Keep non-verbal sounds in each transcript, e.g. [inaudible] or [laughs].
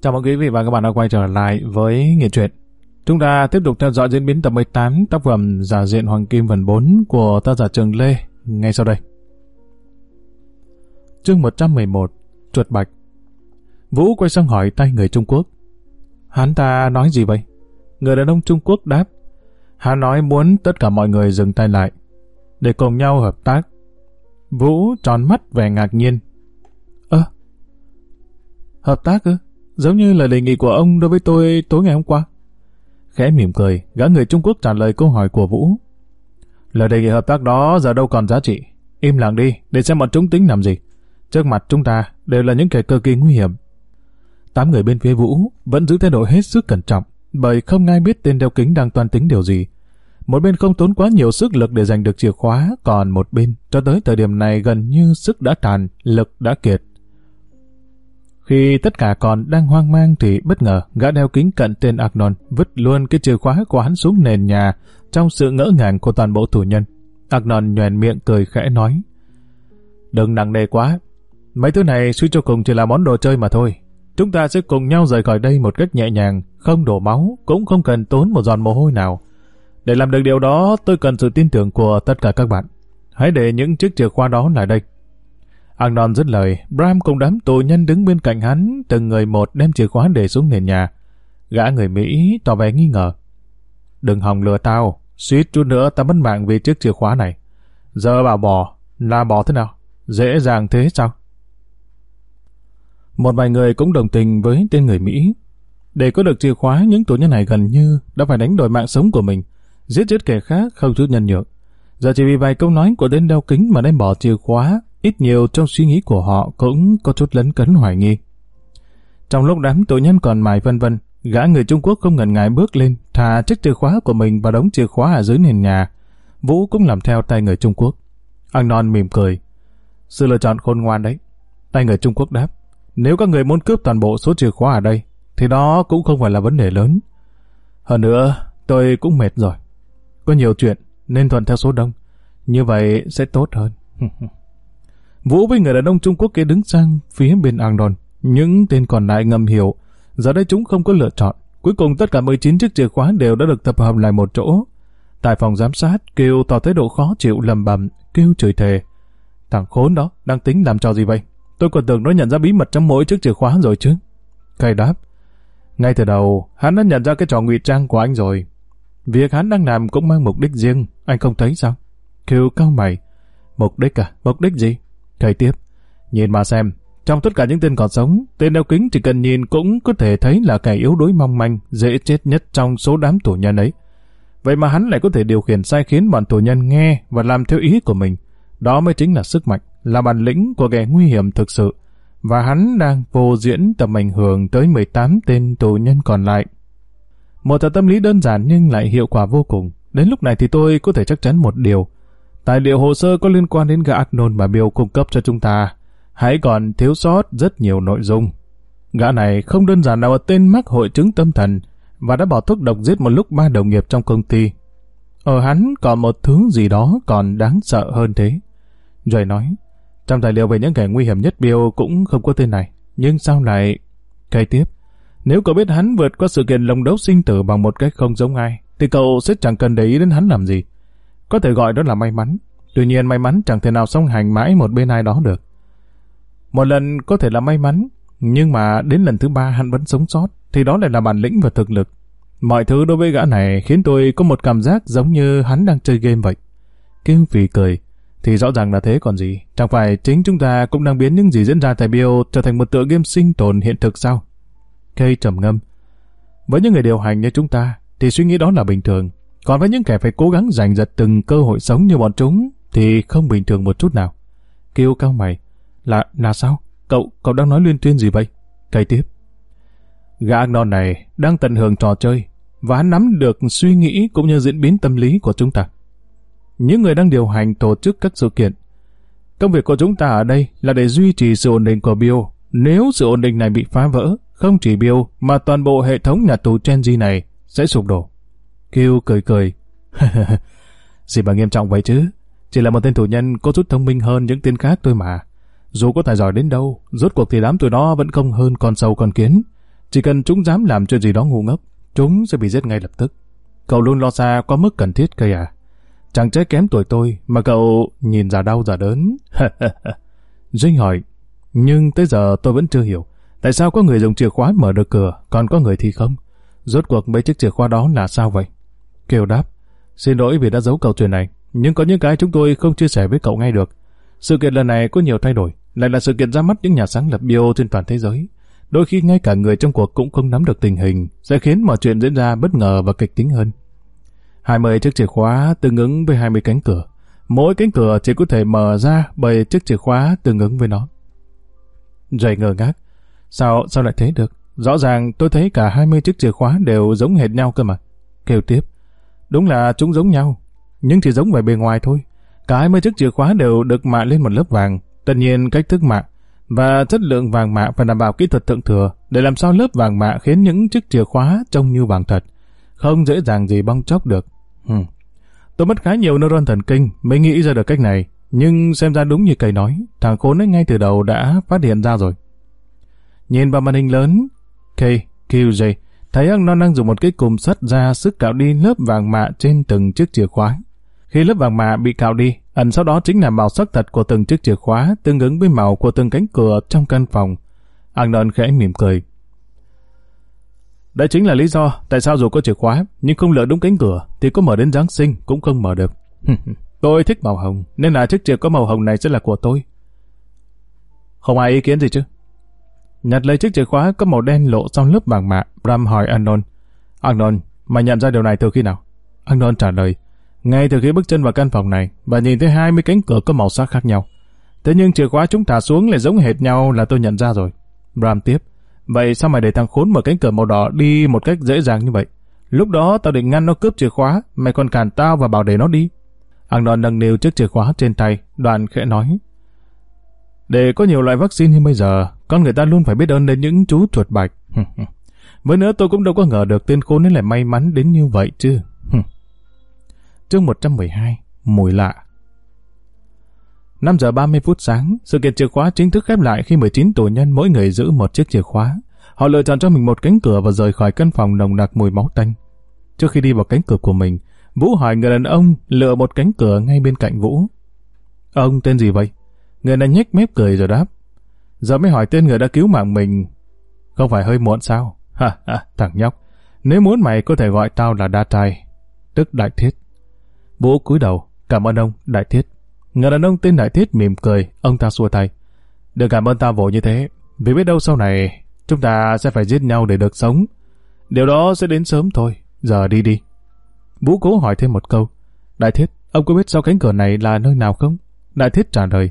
Chào mừng quý vị và các bạn đã quay trở lại với Nghệ truyện. Chúng ta tiếp tục theo dõi diễn biến tập 18 tác phẩm Giả diện Hoàng Kim phần 4 của tác giả Trường Lê ngay sau đây. Chương 111 Chuột Bạch Vũ quay sang hỏi tay người Trung Quốc. Hắn ta nói gì vậy? Người đàn ông Trung Quốc đáp. Hắn nói muốn tất cả mọi người dừng tay lại để cùng nhau hợp tác. Vũ tròn mắt vẻ ngạc nhiên. Ơ, hợp tác ư? Giống như lời đề nghị của ông đối với tôi tối ngày hôm qua. Khẽ mỉm cười, gã người Trung Quốc trả lời câu hỏi của Vũ. Lời đề nghị hợp tác đó giờ đâu còn giá trị. Im lặng đi, để xem bọn chúng tính làm gì. Trước mặt chúng ta đều là những kẻ cực kỳ nguy hiểm. Tám người bên phía Vũ vẫn giữ thái độ hết sức cẩn trọng, bởi không ai biết tên đeo kính đang toan tính điều gì. Một bên không tốn quá nhiều sức lực để giành được chìa khóa, còn một bên, cho tới thời điểm này gần như sức đã tàn lực đã kiệt. Khi tất cả còn đang hoang mang thì bất ngờ gã đeo kính cận tên Agnon vứt luôn cái chìa khóa của hắn xuống nền nhà trong sự ngỡ ngàng của toàn bộ tù nhân. Agnon nhoèn miệng cười khẽ nói Đừng nặng nề quá. Mấy thứ này suy cho cùng chỉ là món đồ chơi mà thôi. Chúng ta sẽ cùng nhau rời khỏi đây một cách nhẹ nhàng, không đổ máu, cũng không cần tốn một giòn mồ hôi nào. Để làm được điều đó, tôi cần sự tin tưởng của tất cả các bạn. Hãy để những chiếc chìa khóa đó lại đây. Agnon dứt lời, Bram cùng đám tù nhân đứng bên cạnh hắn, từng người một đem chìa khóa để xuống nền nhà. Gã người Mỹ tỏ vẻ nghi ngờ. Đừng hòng lừa tao, suýt chút nữa tao mất mạng vì chiếc chìa khóa này. Giờ bảo bỏ, là bỏ thế nào? Dễ dàng thế sao? Một vài người cũng đồng tình với tên người Mỹ. Để có được chìa khóa, những tù nhân này gần như đã phải đánh đổi mạng sống của mình, giết chết kẻ khác không chút nhân nhượng. Giờ chỉ vì vài câu nói của tên đeo kính mà đem bỏ chìa khóa, ít nhiều trong suy nghĩ của họ cũng có chút lấn cấn hoài nghi. Trong lúc đám tội nhân còn mài vân vân, gã người Trung Quốc không ngần ngại bước lên, thả chiếc chìa khóa của mình và đóng chìa khóa ở dưới nền nhà. Vũ cũng làm theo tay người Trung Quốc. Anh Non mỉm cười. Sự lựa chọn khôn ngoan đấy. Tay người Trung Quốc đáp. Nếu các người muốn cướp toàn bộ số chìa khóa ở đây, thì đó cũng không phải là vấn đề lớn. Hơn nữa, tôi cũng mệt rồi. Có nhiều chuyện, nên thuận theo số đông. Như vậy sẽ tốt hơn. [laughs] Vũ với người đàn ông Trung Quốc kia đứng sang phía bên Angdon. Những tên còn lại ngầm hiểu. Giờ đây chúng không có lựa chọn. Cuối cùng tất cả 19 chiếc chìa khóa đều đã được tập hợp lại một chỗ. Tại phòng giám sát, kêu tỏ thái độ khó chịu lầm bầm, kêu chửi thề. Thằng khốn đó, đang tính làm trò gì vậy? Tôi còn tưởng nó nhận ra bí mật trong mỗi chiếc chìa khóa rồi chứ. Cây đáp. Ngay từ đầu, hắn đã nhận ra cái trò ngụy trang của anh rồi. Việc hắn đang làm cũng mang mục đích riêng, anh không thấy sao? Kêu cao mày. Mục đích à? Mục đích gì? Cây tiếp. Nhìn mà xem, trong tất cả những tên còn sống, tên đeo kính chỉ cần nhìn cũng có thể thấy là kẻ yếu đuối mong manh, dễ chết nhất trong số đám tù nhân ấy. Vậy mà hắn lại có thể điều khiển sai khiến bọn tù nhân nghe và làm theo ý của mình. Đó mới chính là sức mạnh, là bản lĩnh của kẻ nguy hiểm thực sự. Và hắn đang vô diễn tầm ảnh hưởng tới 18 tên tù nhân còn lại. Một tờ tâm lý đơn giản nhưng lại hiệu quả vô cùng. Đến lúc này thì tôi có thể chắc chắn một điều. Tài liệu hồ sơ có liên quan đến gã Agnon mà Bill cung cấp cho chúng ta. Hãy còn thiếu sót rất nhiều nội dung. Gã này không đơn giản là tên mắc hội chứng tâm thần và đã bỏ thuốc độc giết một lúc ba đồng nghiệp trong công ty. Ở hắn còn một thứ gì đó còn đáng sợ hơn thế. Rồi nói, trong tài liệu về những kẻ nguy hiểm nhất Bill cũng không có tên này. Nhưng sao lại... Cây tiếp, nếu cậu biết hắn vượt qua sự kiện lồng đấu sinh tử bằng một cách không giống ai, thì cậu sẽ chẳng cần để ý đến hắn làm gì. Có thể gọi đó là may mắn. Tuy nhiên may mắn chẳng thể nào song hành mãi một bên ai đó được. Một lần có thể là may mắn, nhưng mà đến lần thứ ba hắn vẫn sống sót, thì đó lại là bản lĩnh và thực lực. Mọi thứ đối với gã này khiến tôi có một cảm giác giống như hắn đang chơi game vậy. kim vì cười, thì rõ ràng là thế còn gì. Chẳng phải chính chúng ta cũng đang biến những gì diễn ra tại Bio trở thành một tựa game sinh tồn hiện thực sao? Cây trầm ngâm. Với những người điều hành như chúng ta, thì suy nghĩ đó là bình thường. Còn với những kẻ phải cố gắng giành giật từng cơ hội sống như bọn chúng, thì không bình thường một chút nào. Kêu cao mày. Là, là sao? Cậu, cậu đang nói liên tuyên gì vậy? Cây tiếp. Gã non này đang tận hưởng trò chơi, và hắn nắm được suy nghĩ cũng như diễn biến tâm lý của chúng ta. Những người đang điều hành tổ chức các sự kiện. Công việc của chúng ta ở đây là để duy trì sự ổn định của Bio. Nếu sự ổn định này bị phá vỡ, không chỉ Bio mà toàn bộ hệ thống nhà tù genji này sẽ sụp đổ. kêu cười cười. [laughs] Gì mà nghiêm trọng vậy chứ? Chỉ là một tên tù nhân có chút thông minh hơn những tên khác thôi mà. Dù có tài giỏi đến đâu, rốt cuộc thì đám tụi nó vẫn không hơn con sâu con kiến. Chỉ cần chúng dám làm chuyện gì đó ngu ngốc, chúng sẽ bị giết ngay lập tức. Cậu luôn lo xa quá mức cần thiết cây à? Chẳng trái kém tuổi tôi mà cậu nhìn già đau già đớn. [laughs] Dinh hỏi, nhưng tới giờ tôi vẫn chưa hiểu. Tại sao có người dùng chìa khóa mở được cửa, còn có người thì không? Rốt cuộc mấy chiếc chìa khóa đó là sao vậy? Kiều đáp, xin lỗi vì đã giấu câu chuyện này, nhưng có những cái chúng tôi không chia sẻ với cậu ngay được. Sự kiện lần này có nhiều thay đổi, lại là sự kiện ra mắt những nhà sáng lập bio trên toàn thế giới. Đôi khi ngay cả người trong cuộc cũng không nắm được tình hình, sẽ khiến mọi chuyện diễn ra bất ngờ và kịch tính hơn. 20 chiếc chìa khóa tương ứng với 20 cánh cửa. Mỗi cánh cửa chỉ có thể mở ra bởi chiếc chìa khóa tương ứng với nó. Dày ngờ ngác. Sao, sao lại thế được? Rõ ràng tôi thấy cả 20 chiếc chìa khóa đều giống hệt nhau cơ mà. Kêu tiếp. Đúng là chúng giống nhau, nhưng chỉ giống về bề ngoài thôi. Cả 20 chiếc chìa khóa đều được mạ lên một lớp vàng. Tất nhiên cách thức mạ và chất lượng vàng mạ phải đảm bảo kỹ thuật thượng thừa để làm sao lớp vàng mạ khiến những chiếc chìa khóa trông như vàng thật. Không dễ dàng gì bong chóc được. Hmm. Tôi mất khá nhiều neuron thần kinh mới nghĩ ra được cách này. Nhưng xem ra đúng như cầy nói, thằng khốn ấy ngay từ đầu đã phát hiện ra rồi. Nhìn vào màn hình lớn, K, QJ, thấy ông non đang dùng một cái cùm sắt ra sức cạo đi lớp vàng mạ trên từng chiếc chìa khóa. Khi lớp vàng mạ bị cạo đi, ẩn sau đó chính là màu sắc thật của từng chiếc chìa khóa tương ứng với màu của từng cánh cửa trong căn phòng. Ông khẽ mỉm cười. Đây chính là lý do tại sao dù có chìa khóa nhưng không lỡ đúng cánh cửa thì có mở đến Giáng sinh cũng không mở được. [laughs] tôi thích màu hồng nên là chiếc chìa có màu hồng này sẽ là của tôi. Không ai ý kiến gì chứ? Nhặt lấy chiếc chìa khóa có màu đen lộ trong lớp vàng mạ, Bram hỏi Anon. Anon, mày nhận ra điều này từ khi nào? Anon trả lời, ngay từ khi bước chân vào căn phòng này bà nhìn thấy 20 cánh cửa có màu sắc khác nhau. Thế nhưng chìa khóa chúng thả xuống lại giống hệt nhau là tôi nhận ra rồi. Bram tiếp, vậy sao mày để thằng khốn mở cánh cửa màu đỏ đi một cách dễ dàng như vậy? Lúc đó tao định ngăn nó cướp chìa khóa, mày còn cản tao và bảo để nó đi. Anon nâng niu chiếc chìa khóa trên tay, đoàn khẽ nói. Để có nhiều loại vaccine như bây giờ, con người ta luôn phải biết ơn đến những chú chuột bạch. [laughs] Với nữa tôi cũng đâu có ngờ được tên khốn ấy lại may mắn đến như vậy chứ. Chương 112 Mùi lạ 5 giờ 30 phút sáng, sự kiện chìa khóa chính thức khép lại khi 19 tù nhân mỗi người giữ một chiếc chìa khóa. Họ lựa chọn cho mình một cánh cửa và rời khỏi căn phòng nồng nặc mùi máu tanh. Trước khi đi vào cánh cửa của mình, Vũ hỏi người đàn ông lựa một cánh cửa ngay bên cạnh Vũ. Ông tên gì vậy? Người này nhếch mép cười rồi đáp. Giờ mới hỏi tên người đã cứu mạng mình. Không phải hơi muộn sao? Ha ha, thằng nhóc. Nếu muốn mày có thể gọi tao là đa trai, tức đại thiết. Vũ cúi đầu, cảm ơn ông, đại thiết. Người đàn ông tên đại thiết mỉm cười, ông ta xua tay. Đừng cảm ơn ta vội như thế, vì biết đâu sau này chúng ta sẽ phải giết nhau để được sống. Điều đó sẽ đến sớm thôi, giờ đi đi. Vũ cố hỏi thêm một câu. Đại thiết, ông có biết sau cánh cửa này là nơi nào không? Đại thiết trả lời.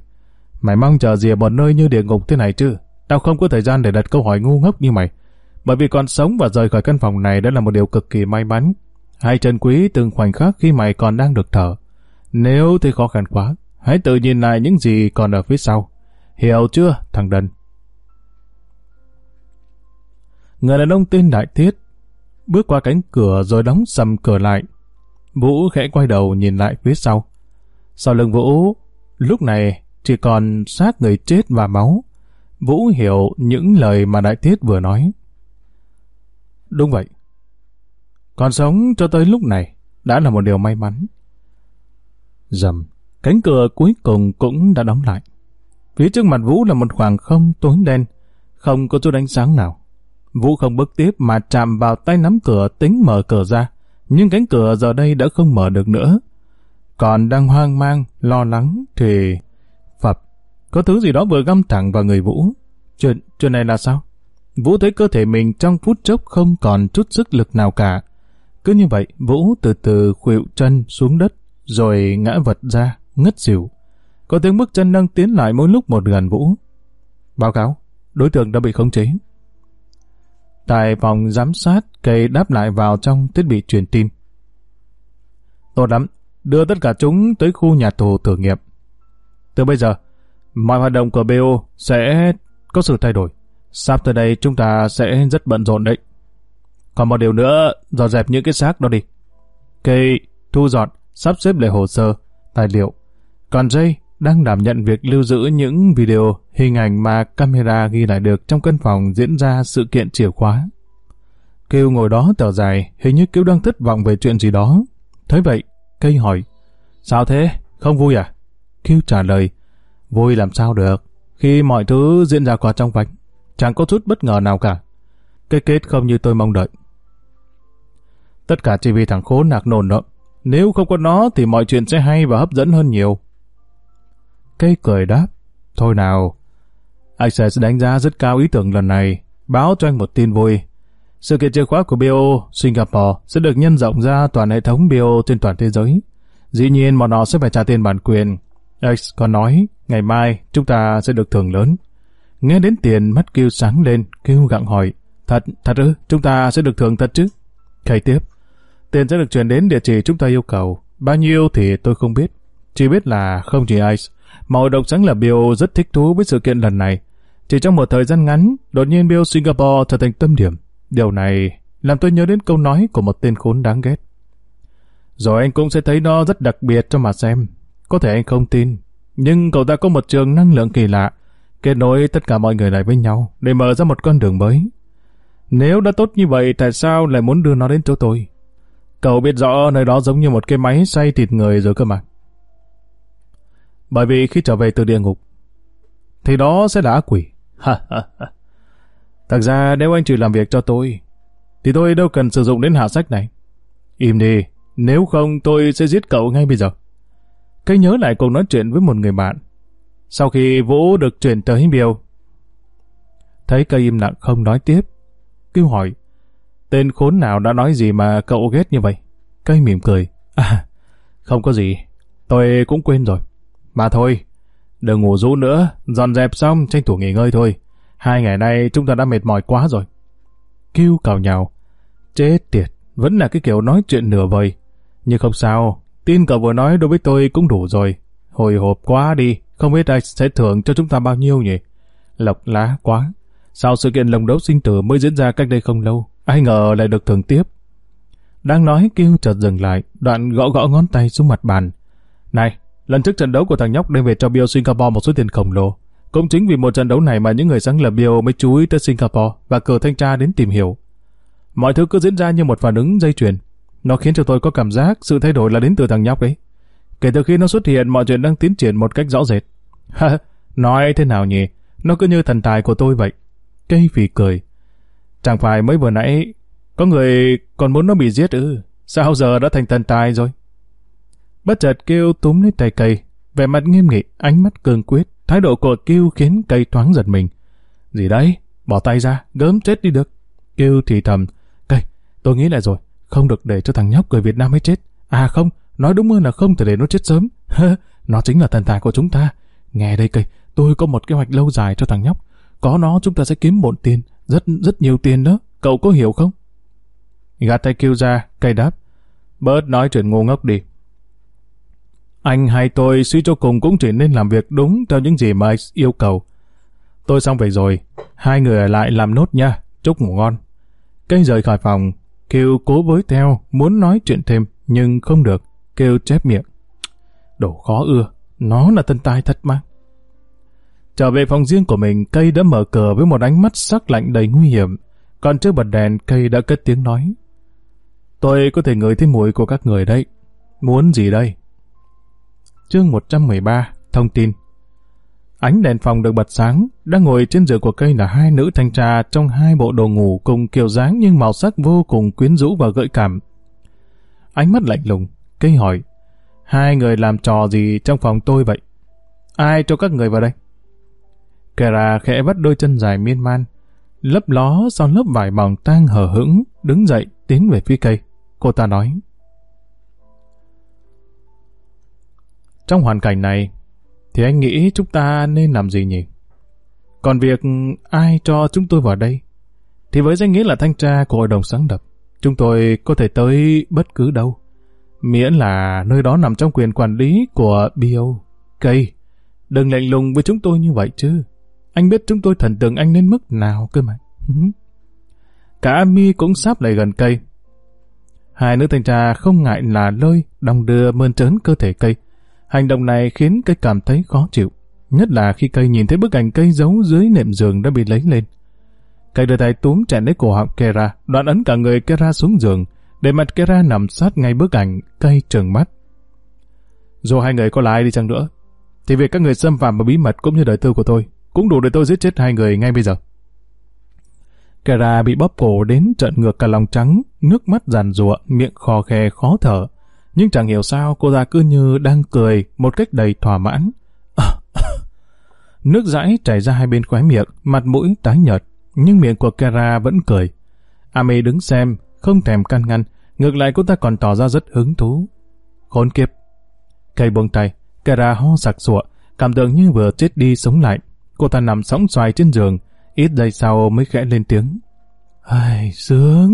Mày mong chờ gì ở một nơi như địa ngục thế này chứ? Tao không có thời gian để đặt câu hỏi ngu ngốc như mày. Bởi vì còn sống và rời khỏi căn phòng này đã là một điều cực kỳ may mắn. Hãy trân quý từng khoảnh khắc khi mày còn đang được thở. Nếu thấy khó khăn quá, hãy tự nhìn lại những gì còn ở phía sau. Hiểu chưa, thằng đần? Người đàn ông tên Đại Thiết bước qua cánh cửa rồi đóng sầm cửa lại. Vũ khẽ quay đầu nhìn lại phía sau. Sau lưng Vũ, lúc này chỉ còn xác người chết và máu. Vũ hiểu những lời mà Đại Thiết vừa nói. Đúng vậy. Còn sống cho tới lúc này đã là một điều may mắn. Dầm, cánh cửa cuối cùng cũng đã đóng lại. Phía trước mặt Vũ là một khoảng không tối đen, không có chút ánh sáng nào. Vũ không bước tiếp mà chạm vào tay nắm cửa tính mở cửa ra, nhưng cánh cửa giờ đây đã không mở được nữa. Còn đang hoang mang, lo lắng thì Phập, có thứ gì đó vừa găm thẳng vào người Vũ. Chuyện, chuyện này là sao? Vũ thấy cơ thể mình trong phút chốc không còn chút sức lực nào cả. Cứ như vậy, Vũ từ từ khuỵu chân xuống đất, rồi ngã vật ra, ngất xỉu. Có tiếng bước chân nâng tiến lại mỗi lúc một gần Vũ. Báo cáo, đối tượng đã bị khống chế. Tại phòng giám sát, cây đáp lại vào trong thiết bị truyền tin. Tốt lắm, đưa tất cả chúng tới khu nhà tù thử nghiệm. Từ bây giờ, mọi hoạt động của BO sẽ có sự thay đổi. Sắp tới đây chúng ta sẽ rất bận rộn đấy. Còn một điều nữa, dọn dẹp những cái xác đó đi. Cây thu dọn, sắp xếp lại hồ sơ, tài liệu. Còn Jay đang đảm nhận việc lưu giữ những video, hình ảnh mà camera ghi lại được trong căn phòng diễn ra sự kiện chìa khóa. Kêu ngồi đó thở dài, hình như kêu đang thất vọng về chuyện gì đó. Thấy vậy, cây hỏi, sao thế, không vui à? Kêu trả lời, vui làm sao được, khi mọi thứ diễn ra qua trong vạch, chẳng có chút bất ngờ nào cả. Cái kết không như tôi mong đợi. Tất cả chỉ vì thằng khốn nạc nồn đó. Nếu không có nó thì mọi chuyện sẽ hay và hấp dẫn hơn nhiều. Cây cười đáp, thôi nào. Anh sẽ đánh giá rất cao ý tưởng lần này, báo cho anh một tin vui. Sự kiện chìa khóa của BO Singapore sẽ được nhân rộng ra toàn hệ thống BO trên toàn thế giới. Dĩ nhiên bọn họ sẽ phải trả tiền bản quyền. X còn nói, ngày mai chúng ta sẽ được thưởng lớn. Nghe đến tiền mắt kêu sáng lên, kêu gặng hỏi, thật, thật ư, chúng ta sẽ được thưởng thật chứ? Khay tiếp, tiền sẽ được chuyển đến địa chỉ chúng ta yêu cầu. Bao nhiêu thì tôi không biết. Chỉ biết là không chỉ Ice, mà hội đồng sáng lập Bio rất thích thú với sự kiện lần này. Chỉ trong một thời gian ngắn, đột nhiên Bio Singapore trở thành tâm điểm. Điều này làm tôi nhớ đến câu nói của một tên khốn đáng ghét. Rồi anh cũng sẽ thấy nó rất đặc biệt cho mà xem. Có thể anh không tin, nhưng cậu ta có một trường năng lượng kỳ lạ, kết nối tất cả mọi người lại với nhau để mở ra một con đường mới. Nếu đã tốt như vậy, tại sao lại muốn đưa nó đến chỗ tôi? Cậu biết rõ nơi đó giống như một cái máy xay thịt người rồi cơ mà. Bởi vì khi trở về từ địa ngục, thì đó sẽ là ác quỷ. Thật ra nếu anh chỉ làm việc cho tôi, thì tôi đâu cần sử dụng đến hạ sách này. Im đi, nếu không tôi sẽ giết cậu ngay bây giờ. Cây nhớ lại cuộc nói chuyện với một người bạn. Sau khi Vũ được chuyển tới Biêu, thấy cây im lặng không nói tiếp, kêu hỏi, tên khốn nào đã nói gì mà cậu ghét như vậy? Cây mỉm cười, à, không có gì, tôi cũng quên rồi. Mà thôi, đừng ngủ rũ nữa, dọn dẹp xong tranh thủ nghỉ ngơi thôi. Hai ngày nay chúng ta đã mệt mỏi quá rồi. Kêu cào nhào. Chết tiệt, vẫn là cái kiểu nói chuyện nửa vời. Nhưng không sao, tin cậu vừa nói đối với tôi cũng đủ rồi. Hồi hộp quá đi, không biết ai sẽ thưởng cho chúng ta bao nhiêu nhỉ? Lộc lá quá. Sau sự kiện lồng đấu sinh tử mới diễn ra cách đây không lâu, ai ngờ lại được thưởng tiếp. Đang nói kêu chợt dừng lại, đoạn gõ gõ ngón tay xuống mặt bàn. Này, lần trước trận đấu của thằng nhóc đem về cho Bio Singapore một số tiền khổng lồ. Cũng chính vì một trận đấu này mà những người sáng lập Bio mới chú ý tới Singapore và cử thanh tra đến tìm hiểu. Mọi thứ cứ diễn ra như một phản ứng dây chuyền. Nó khiến cho tôi có cảm giác sự thay đổi là đến từ thằng nhóc ấy. Kể từ khi nó xuất hiện, mọi chuyện đang tiến triển một cách rõ rệt. [laughs] Nói thế nào nhỉ? Nó cứ như thần tài của tôi vậy. Cây phì cười. Chẳng phải mới vừa nãy có người còn muốn nó bị giết ư? Sao giờ đã thành thần tài rồi? Bất chợt kêu túm lấy tay cây, vẻ mặt nghiêm nghị, ánh mắt cường quyết. Thái độ của kêu khiến cây thoáng giật mình. Gì đấy? Bỏ tay ra, gớm chết đi được. Kêu thì thầm. Cây, tôi nghĩ lại rồi. Không được để cho thằng nhóc người Việt Nam ấy chết. À không, nói đúng hơn là không thể để nó chết sớm. [laughs] nó chính là thần tài của chúng ta. Nghe đây cây, tôi có một kế hoạch lâu dài cho thằng nhóc. Có nó chúng ta sẽ kiếm bộn tiền, rất rất nhiều tiền đó. Cậu có hiểu không? Gạt tay kêu ra, cay đáp. Bớt nói chuyện ngu ngốc đi. Anh hay tôi suy cho cùng cũng chỉ nên làm việc đúng theo những gì mà anh yêu cầu. Tôi xong về rồi, hai người ở lại làm nốt nha, chúc ngủ ngon. Cây rời khỏi phòng, kêu cố với theo, muốn nói chuyện thêm, nhưng không được, kêu chép miệng. Đồ khó ưa, nó là tân tai thật mà. Trở về phòng riêng của mình, cây đã mở cửa với một ánh mắt sắc lạnh đầy nguy hiểm. Còn chưa bật đèn, cây đã cất tiếng nói. Tôi có thể ngửi thấy mùi của các người đấy. Muốn gì đây? Chương 113, thông tin. Ánh đèn phòng được bật sáng, đang ngồi trên giường của cây là hai nữ thanh tra trong hai bộ đồ ngủ cùng kiểu dáng nhưng màu sắc vô cùng quyến rũ và gợi cảm. Ánh mắt lạnh lùng, cây hỏi, hai người làm trò gì trong phòng tôi vậy? Ai cho các người vào đây? Kera khẽ vắt đôi chân dài miên man, lấp ló sau lớp vải mỏng tang hờ hững, đứng dậy tiến về phía cây. Cô ta nói, Trong hoàn cảnh này, thì anh nghĩ chúng ta nên làm gì nhỉ? Còn việc ai cho chúng tôi vào đây, thì với danh nghĩa là thanh tra của hội đồng sáng lập, chúng tôi có thể tới bất cứ đâu. Miễn là nơi đó nằm trong quyền quản lý của BO, cây. Đừng lạnh lùng với chúng tôi như vậy chứ. Anh biết chúng tôi thần tượng anh đến mức nào cơ mà. Cả Ami cũng sắp lại gần cây. Hai nữ thanh tra không ngại là lơi, đồng đưa mơn trớn cơ thể cây. Hành động này khiến cây cảm thấy khó chịu, nhất là khi cây nhìn thấy bức ảnh cây giấu dưới nệm giường đã bị lấy lên. Cây đưa tay túm chạy lấy cổ họng Kera, đoạn ấn cả người Kera xuống giường, để mặt Kera nằm sát ngay bức ảnh, cây trừng mắt. Dù hai người có là ai đi chăng nữa, thì việc các người xâm phạm vào bí mật cũng như đời tư của tôi, cũng đủ để tôi giết chết hai người ngay bây giờ. Kera bị bóp cổ đến trận ngược cả lòng trắng, nước mắt giàn rụa, miệng khò khè khó thở. Nhưng chẳng hiểu sao cô ta cứ như đang cười một cách đầy thỏa mãn. nước dãi chảy ra hai bên khóe miệng, mặt mũi tái nhợt, nhưng miệng của Kera vẫn cười. Ame đứng xem, không thèm can ngăn, ngược lại cô ta còn tỏ ra rất hứng thú. Khốn kiếp. Cây buông tay, Kera ho sặc sụa, cảm tưởng như vừa chết đi sống lại. Cô ta nằm sóng xoài trên giường, ít giây sau mới khẽ lên tiếng. Ai, sướng,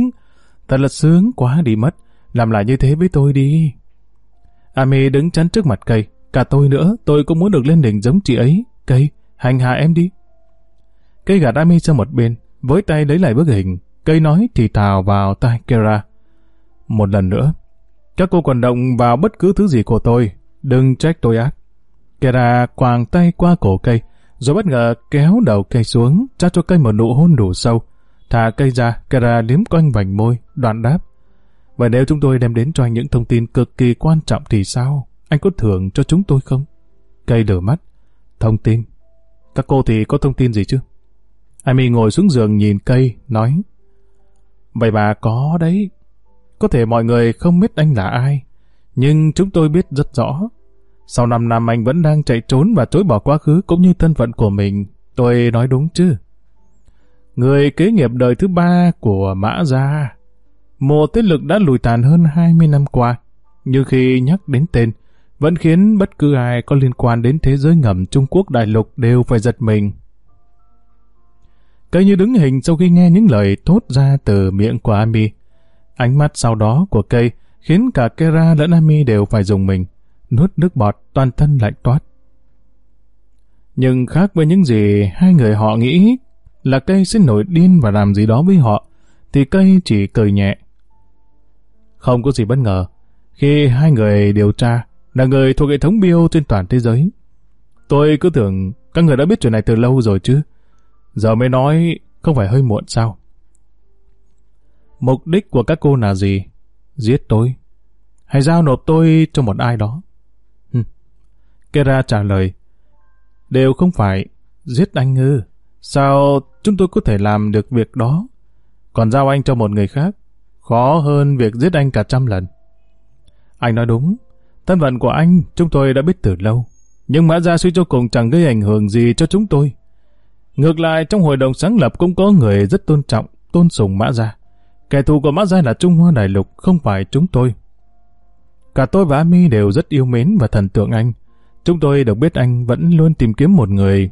thật là sướng quá đi mất, làm lại như thế với tôi đi. Ami đứng chắn trước mặt cây, cả tôi nữa, tôi cũng muốn được lên đỉnh giống chị ấy. Cây, hành hạ em đi. Cây gạt Ami sang một bên, với tay lấy lại bức hình, cây nói thì thào vào tai Kera. Một lần nữa, các cô còn động vào bất cứ thứ gì của tôi, đừng trách tôi ác. Kera quàng tay qua cổ cây, rồi bất ngờ kéo đầu cây xuống, trao cho cây một nụ hôn đủ sâu. Thả cây ra, Kara liếm quanh vành môi, đoạn đáp. Và nếu chúng tôi đem đến cho anh những thông tin cực kỳ quan trọng thì sao? Anh có thưởng cho chúng tôi không? Cây lửa mắt. Thông tin. Các cô thì có thông tin gì chứ? Amy ngồi xuống giường nhìn cây, nói. Vậy bà có đấy. Có thể mọi người không biết anh là ai, nhưng chúng tôi biết rất rõ. Sau 5 năm anh vẫn đang chạy trốn và chối bỏ quá khứ cũng như thân phận của mình. Tôi nói đúng chứ? Người kế nghiệp đời thứ ba của Mã Gia. Một thế lực đã lùi tàn hơn 20 năm qua. Nhưng khi nhắc đến tên, vẫn khiến bất cứ ai có liên quan đến thế giới ngầm Trung Quốc đại lục đều phải giật mình. Cây như đứng hình sau khi nghe những lời thốt ra từ miệng của Ami. Ánh mắt sau đó của cây khiến cả Kera lẫn Ami đều phải dùng mình nuốt nước bọt, toàn thân lạnh toát. Nhưng khác với những gì hai người họ nghĩ là cây sẽ nổi điên và làm gì đó với họ, thì cây chỉ cười nhẹ. Không có gì bất ngờ, khi hai người điều tra là người thuộc hệ thống bio trên toàn thế giới. Tôi cứ tưởng các người đã biết chuyện này từ lâu rồi chứ. Giờ mới nói không phải hơi muộn sao? Mục đích của các cô là gì? Giết tôi? Hay giao nộp tôi cho một ai đó? Kera trả lời, đều không phải giết anh ư. Sao chúng tôi có thể làm được việc đó? Còn giao anh cho một người khác, khó hơn việc giết anh cả trăm lần. Anh nói đúng, thân phận của anh chúng tôi đã biết từ lâu, nhưng mã gia suy cho cùng chẳng gây ảnh hưởng gì cho chúng tôi. Ngược lại, trong hội đồng sáng lập cũng có người rất tôn trọng, tôn sùng mã gia. Kẻ thù của mã gia là Trung Hoa Đại Lục, không phải chúng tôi. Cả tôi và Ami đều rất yêu mến và thần tượng anh. Chúng tôi được biết anh vẫn luôn tìm kiếm một người.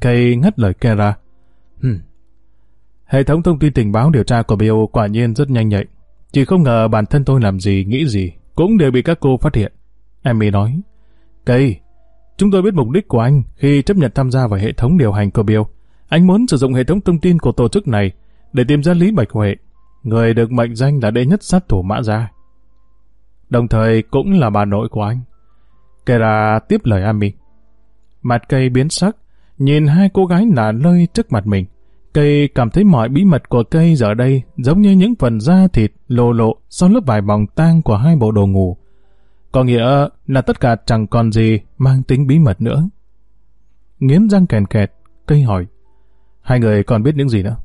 Cây ngắt lời Kera. Hmm. Hệ thống thông tin tình báo điều tra của BO quả nhiên rất nhanh nhạy. Chỉ không ngờ bản thân tôi làm gì, nghĩ gì, cũng đều bị các cô phát hiện. Emmy nói. Cây, chúng tôi biết mục đích của anh khi chấp nhận tham gia vào hệ thống điều hành của BO. Anh muốn sử dụng hệ thống thông tin của tổ chức này để tìm ra Lý Bạch Huệ, người được mệnh danh là đệ nhất sát thủ mã gia. Đồng thời cũng là bà nội của anh. Kera tiếp lời Ami. Mặt cây biến sắc, nhìn hai cô gái nả lơi trước mặt mình. Cây cảm thấy mọi bí mật của cây giờ đây giống như những phần da thịt lộ lộ sau lớp vải bòng tang của hai bộ đồ ngủ. Có nghĩa là tất cả chẳng còn gì mang tính bí mật nữa. Nghiến răng kèn kẹt, cây hỏi. Hai người còn biết những gì nữa?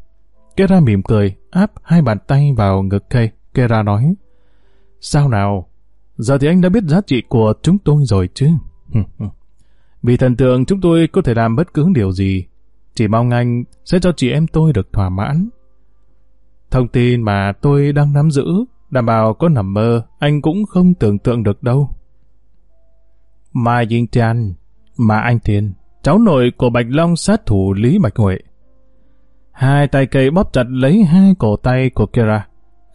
Kera mỉm cười, áp hai bàn tay vào ngực cây. Kera nói. Sao nào? Giờ thì anh đã biết giá trị của chúng tôi rồi chứ. [laughs] Vì thần tượng chúng tôi có thể làm bất cứ điều gì. Chỉ mong anh sẽ cho chị em tôi được thỏa mãn. Thông tin mà tôi đang nắm giữ, đảm bảo có nằm mơ, anh cũng không tưởng tượng được đâu. Mai Dinh trang, mà anh Thiên, cháu nội của Bạch Long sát thủ Lý Bạch Huệ. Hai tay cây bóp chặt lấy hai cổ tay của Kera,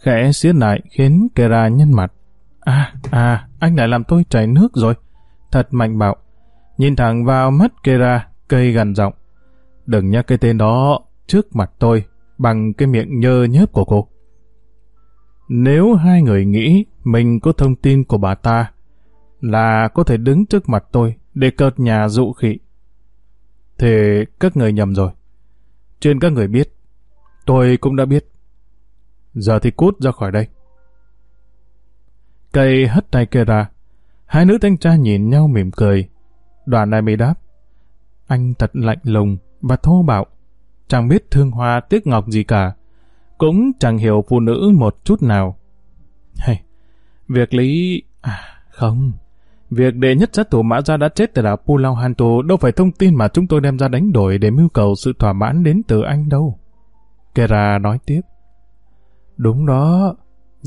khẽ xiết lại khiến Kera nhân mặt. À, à, anh lại làm tôi chảy nước rồi. Thật mạnh bạo. Nhìn thẳng vào mắt Kera, cây gần giọng. Đừng nhắc cái tên đó trước mặt tôi bằng cái miệng nhơ nhớp của cô. Nếu hai người nghĩ mình có thông tin của bà ta là có thể đứng trước mặt tôi để cợt nhà dụ khị, thì các người nhầm rồi. Trên các người biết, Tôi cũng đã biết. Giờ thì cút ra khỏi đây. Cây hất tay kia ra. Hai nữ thanh tra nhìn nhau mỉm cười. Đoàn này mới đáp. Anh thật lạnh lùng và thô bạo. Chẳng biết thương hoa tiếc ngọc gì cả. Cũng chẳng hiểu phụ nữ một chút nào. Hay, việc lý... À, không. Việc đệ nhất sát thủ mã gia đã chết tại đảo Pulau Hantu, đâu phải thông tin mà chúng tôi đem ra đánh đổi để mưu cầu sự thỏa mãn đến từ anh đâu. Kera nói tiếp. Đúng đó,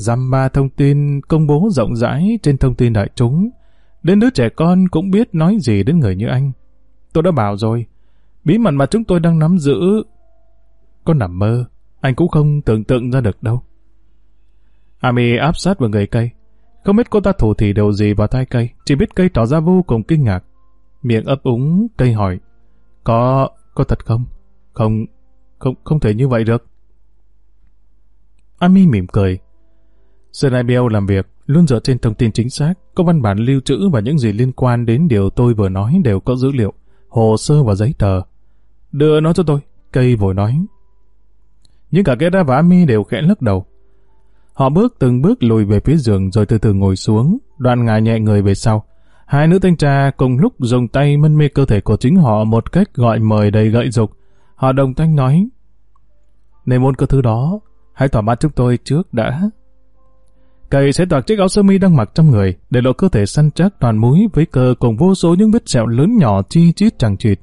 dăm ba thông tin công bố rộng rãi trên thông tin đại chúng. Đến đứa trẻ con cũng biết nói gì đến người như anh. Tôi đã bảo rồi, bí mật mà chúng tôi đang nắm giữ. Có nằm mơ, anh cũng không tưởng tượng ra được đâu. Ami áp sát vào người cây. Không biết cô ta thủ thì điều gì vào tay cây, chỉ biết cây tỏ ra vô cùng kinh ngạc. Miệng ấp úng, cây hỏi. Có, có thật không? Không, không, không thể như vậy được. Ami mỉm cười. Sniper làm việc luôn dựa trên thông tin chính xác, có văn bản lưu trữ và những gì liên quan đến điều tôi vừa nói đều có dữ liệu, hồ sơ và giấy tờ. Đưa nó cho tôi, cây vội nói. Nhưng cả Kera và Ami đều khẽ lắc đầu. Họ bước từng bước lùi về phía giường rồi từ từ ngồi xuống, đoàn ngả nhẹ người về sau. Hai nữ thanh tra cùng lúc dùng tay mân mê cơ thể của chính họ một cách gọi mời đầy gợi dục. Họ đồng thanh nói, Nếu muốn cơ thứ đó, hãy thỏa mãn chúng tôi trước đã. Cậy sẽ toạc chiếc áo sơ mi đang mặc trong người, để lộ cơ thể săn chắc toàn múi với cơ cùng vô số những vết sẹo lớn nhỏ chi chít chẳng chịt.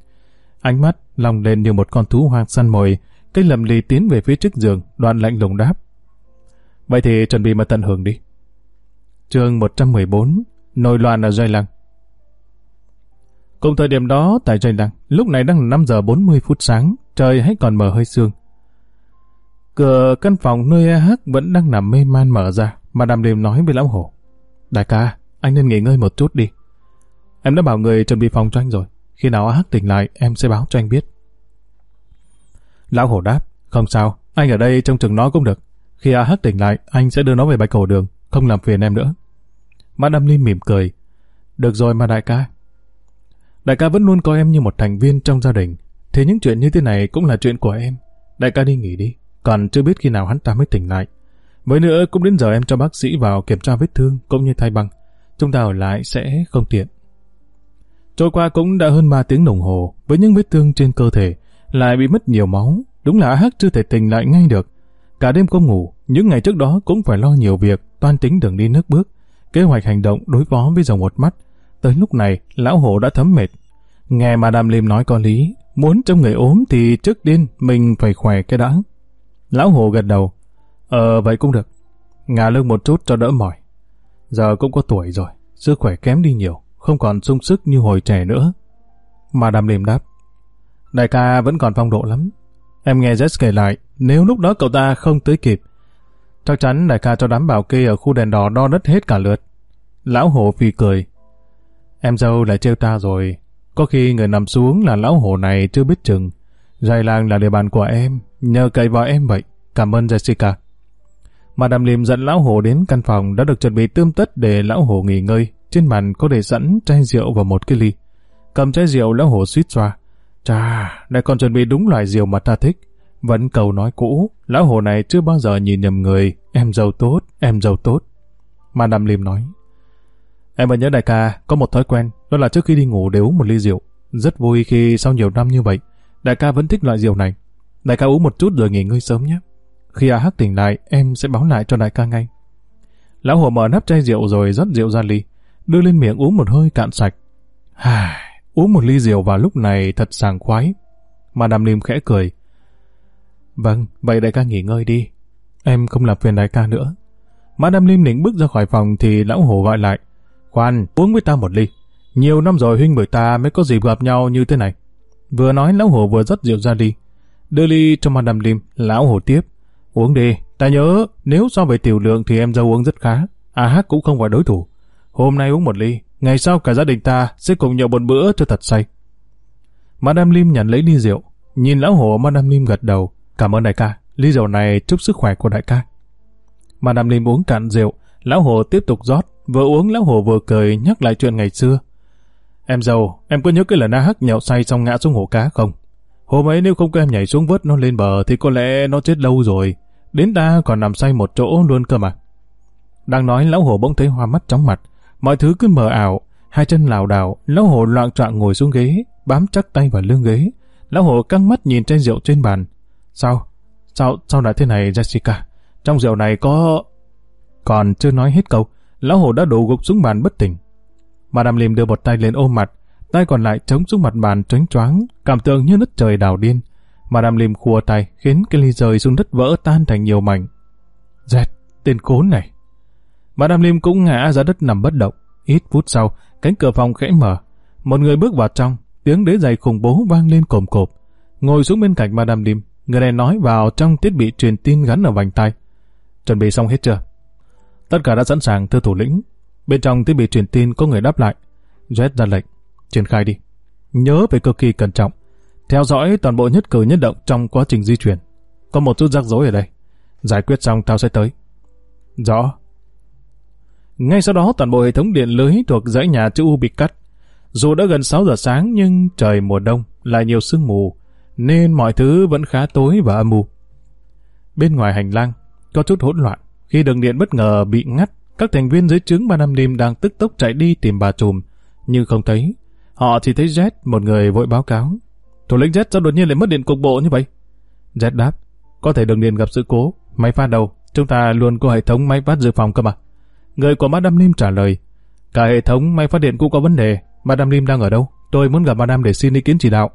Ánh mắt lòng lên như một con thú hoang săn mồi, cây lầm lì tiến về phía trước giường, đoạn lạnh lùng đáp. Vậy thì chuẩn bị mà tận hưởng đi. chương 114, nồi loạn ở Dây Lăng. Cùng thời điểm đó, tại Dây Lăng, lúc này đang là 5 giờ 40 phút sáng, trời hãy còn mờ hơi sương. Cửa căn phòng nơi AH vẫn đang nằm mê man mở ra, mà đàm đềm nói với lão hổ. Đại ca, anh nên nghỉ ngơi một chút đi. Em đã bảo người chuẩn bị phòng cho anh rồi. Khi nào AH tỉnh lại, em sẽ báo cho anh biết. Lão hổ đáp, không sao, anh ở đây trong chừng nó cũng được. Khi A Hắc tỉnh lại, anh sẽ đưa nó về bạch hổ đường, không làm phiền em nữa. Madame Lim mỉm cười. Được rồi mà đại ca. Đại ca vẫn luôn coi em như một thành viên trong gia đình. Thế những chuyện như thế này cũng là chuyện của em. Đại ca đi nghỉ đi, còn chưa biết khi nào hắn ta mới tỉnh lại. Với nữa cũng đến giờ em cho bác sĩ vào kiểm tra vết thương cũng như thay băng. Chúng ta ở lại sẽ không tiện. Trôi qua cũng đã hơn 3 tiếng đồng hồ với những vết thương trên cơ thể, lại bị mất nhiều máu. Đúng là Hắc chưa thể tỉnh lại ngay được. Cả đêm không ngủ, những ngày trước đó cũng phải lo nhiều việc, toan tính đường đi nước bước, kế hoạch hành động đối phó với dòng một mắt. Tới lúc này, lão hổ đã thấm mệt. Nghe mà đàm liêm nói có lý, muốn trong người ốm thì trước tiên mình phải khỏe cái đã. Lão hổ gật đầu. Ờ, vậy cũng được. Ngả lưng một chút cho đỡ mỏi. Giờ cũng có tuổi rồi, sức khỏe kém đi nhiều, không còn sung sức như hồi trẻ nữa. Mà đàm liềm đáp. Đại ca vẫn còn phong độ lắm. Em nghe Jess kể lại, nếu lúc đó cậu ta không tới kịp, chắc chắn đại ca cho đám bảo kê ở khu đèn đỏ đo đất hết cả lượt. Lão hổ phì cười. Em dâu lại trêu ta rồi. Có khi người nằm xuống là lão hổ này chưa biết chừng. Dài làng là địa bàn của em, nhờ cậy vào em vậy. Cảm ơn Jessica. Mà đàm liềm dẫn lão hổ đến căn phòng đã được chuẩn bị tươm tất để lão hổ nghỉ ngơi. Trên bàn có để sẵn chai rượu và một cái ly. Cầm chai rượu lão hổ suýt xoa. Chà, lại còn chuẩn bị đúng loại rượu mà ta thích. Vẫn cầu nói cũ, lão hồ này chưa bao giờ nhìn nhầm người, em giàu tốt, em giàu tốt. Mà Đàm Liêm nói, em vẫn nhớ đại ca, có một thói quen, đó là trước khi đi ngủ đều uống một ly rượu. Rất vui khi sau nhiều năm như vậy, đại ca vẫn thích loại rượu này. Đại ca uống một chút rồi nghỉ ngơi sớm nhé. Khi A Hắc tỉnh lại, em sẽ báo lại cho đại ca ngay. Lão hồ mở nắp chai rượu rồi rót rượu ra ly, đưa lên miệng uống một hơi cạn sạch. Hà, uống một ly rượu vào lúc này thật sảng khoái. Mà đàm Liêm khẽ cười. Vâng, vậy đại ca nghỉ ngơi đi. Em không làm phiền đại ca nữa. Madame Lim định bước ra khỏi phòng thì lão hồ gọi lại. Khoan, uống với ta một ly. Nhiều năm rồi huynh bởi ta mới có dịp gặp nhau như thế này. Vừa nói lão hổ vừa rót rượu ra ly. Đưa ly cho Madame Lim, lão hổ tiếp. Uống đi, ta nhớ, nếu so về tiểu lượng thì em dâu uống rất khá. À hát cũng không phải đối thủ. Hôm nay uống một ly, ngày sau cả gia đình ta sẽ cùng nhậu một bữa cho thật say. Madame Lim nhận lấy ly rượu, nhìn lão hổ Madame Lim gật đầu. Cảm ơn đại ca, ly rượu này chúc sức khỏe của đại ca. Madame Lim uống cạn rượu, lão hồ tiếp tục rót, vừa uống lão hồ vừa cười nhắc lại chuyện ngày xưa. Em giàu, em có nhớ cái lần A Hắc nhậu say xong ngã xuống hồ cá không? Hôm ấy nếu không có em nhảy xuống vớt nó lên bờ thì có lẽ nó chết lâu rồi. Đến ta còn nằm say một chỗ luôn cơ mà. Đang nói lão hổ bỗng thấy hoa mắt chóng mặt. Mọi thứ cứ mờ ảo. Hai chân lảo đảo, lão hổ loạn trọng ngồi xuống ghế, bám chắc tay vào lưng ghế. Lão hổ căng mắt nhìn chai rượu trên bàn. Sao? Sao, sao lại thế này Jessica? Trong rượu này có... Còn chưa nói hết câu, lão hổ đã đổ gục xuống bàn bất tỉnh. Madame Lim đưa một tay lên ôm mặt, tay còn lại chống xuống mặt bàn tránh choáng, cảm tưởng như nứt trời đảo điên. Madame Lim khua tay khiến cái ly rơi xuống đất vỡ tan thành nhiều mảnh. Dẹt, tên cốn này. Madame Lim cũng ngã ra đất nằm bất động. Ít phút sau, cánh cửa phòng khẽ mở. Một người bước vào trong, tiếng đế giày khủng bố vang lên cồm cộp. Ngồi xuống bên cạnh Madame Lim, người này nói vào trong thiết bị truyền tin gắn ở vành tay. Chuẩn bị xong hết chưa? Tất cả đã sẵn sàng thưa thủ lĩnh. Bên trong thiết bị truyền tin có người đáp lại. Jet ra lệnh. Triển khai đi. Nhớ phải cực kỳ cẩn trọng. Theo dõi toàn bộ nhất cử nhất động trong quá trình di chuyển. Có một chút rắc rối ở đây. Giải quyết xong tao sẽ tới. Rõ. Ngay sau đó toàn bộ hệ thống điện lưới thuộc dãy nhà chữ U bị cắt. Dù đã gần 6 giờ sáng nhưng trời mùa đông lại nhiều sương mù, nên mọi thứ vẫn khá tối và âm mù. Bên ngoài hành lang, có chút hỗn loạn. Khi đường điện bất ngờ bị ngắt, các thành viên dưới trướng ba năm đêm đang tức tốc chạy đi tìm bà trùm, nhưng không thấy. Họ chỉ thấy Z, một người vội báo cáo. Thủ lĩnh Z sao đột nhiên lại mất điện cục bộ như vậy? Z đáp, có thể đường điện gặp sự cố, máy phát đầu, chúng ta luôn có hệ thống máy phát dự phòng cơ mà. Người của Madame Lim trả lời, cả hệ thống máy phát điện cũng có vấn đề, Madame Lim đang ở đâu? Tôi muốn gặp Madame để xin ý kiến chỉ đạo.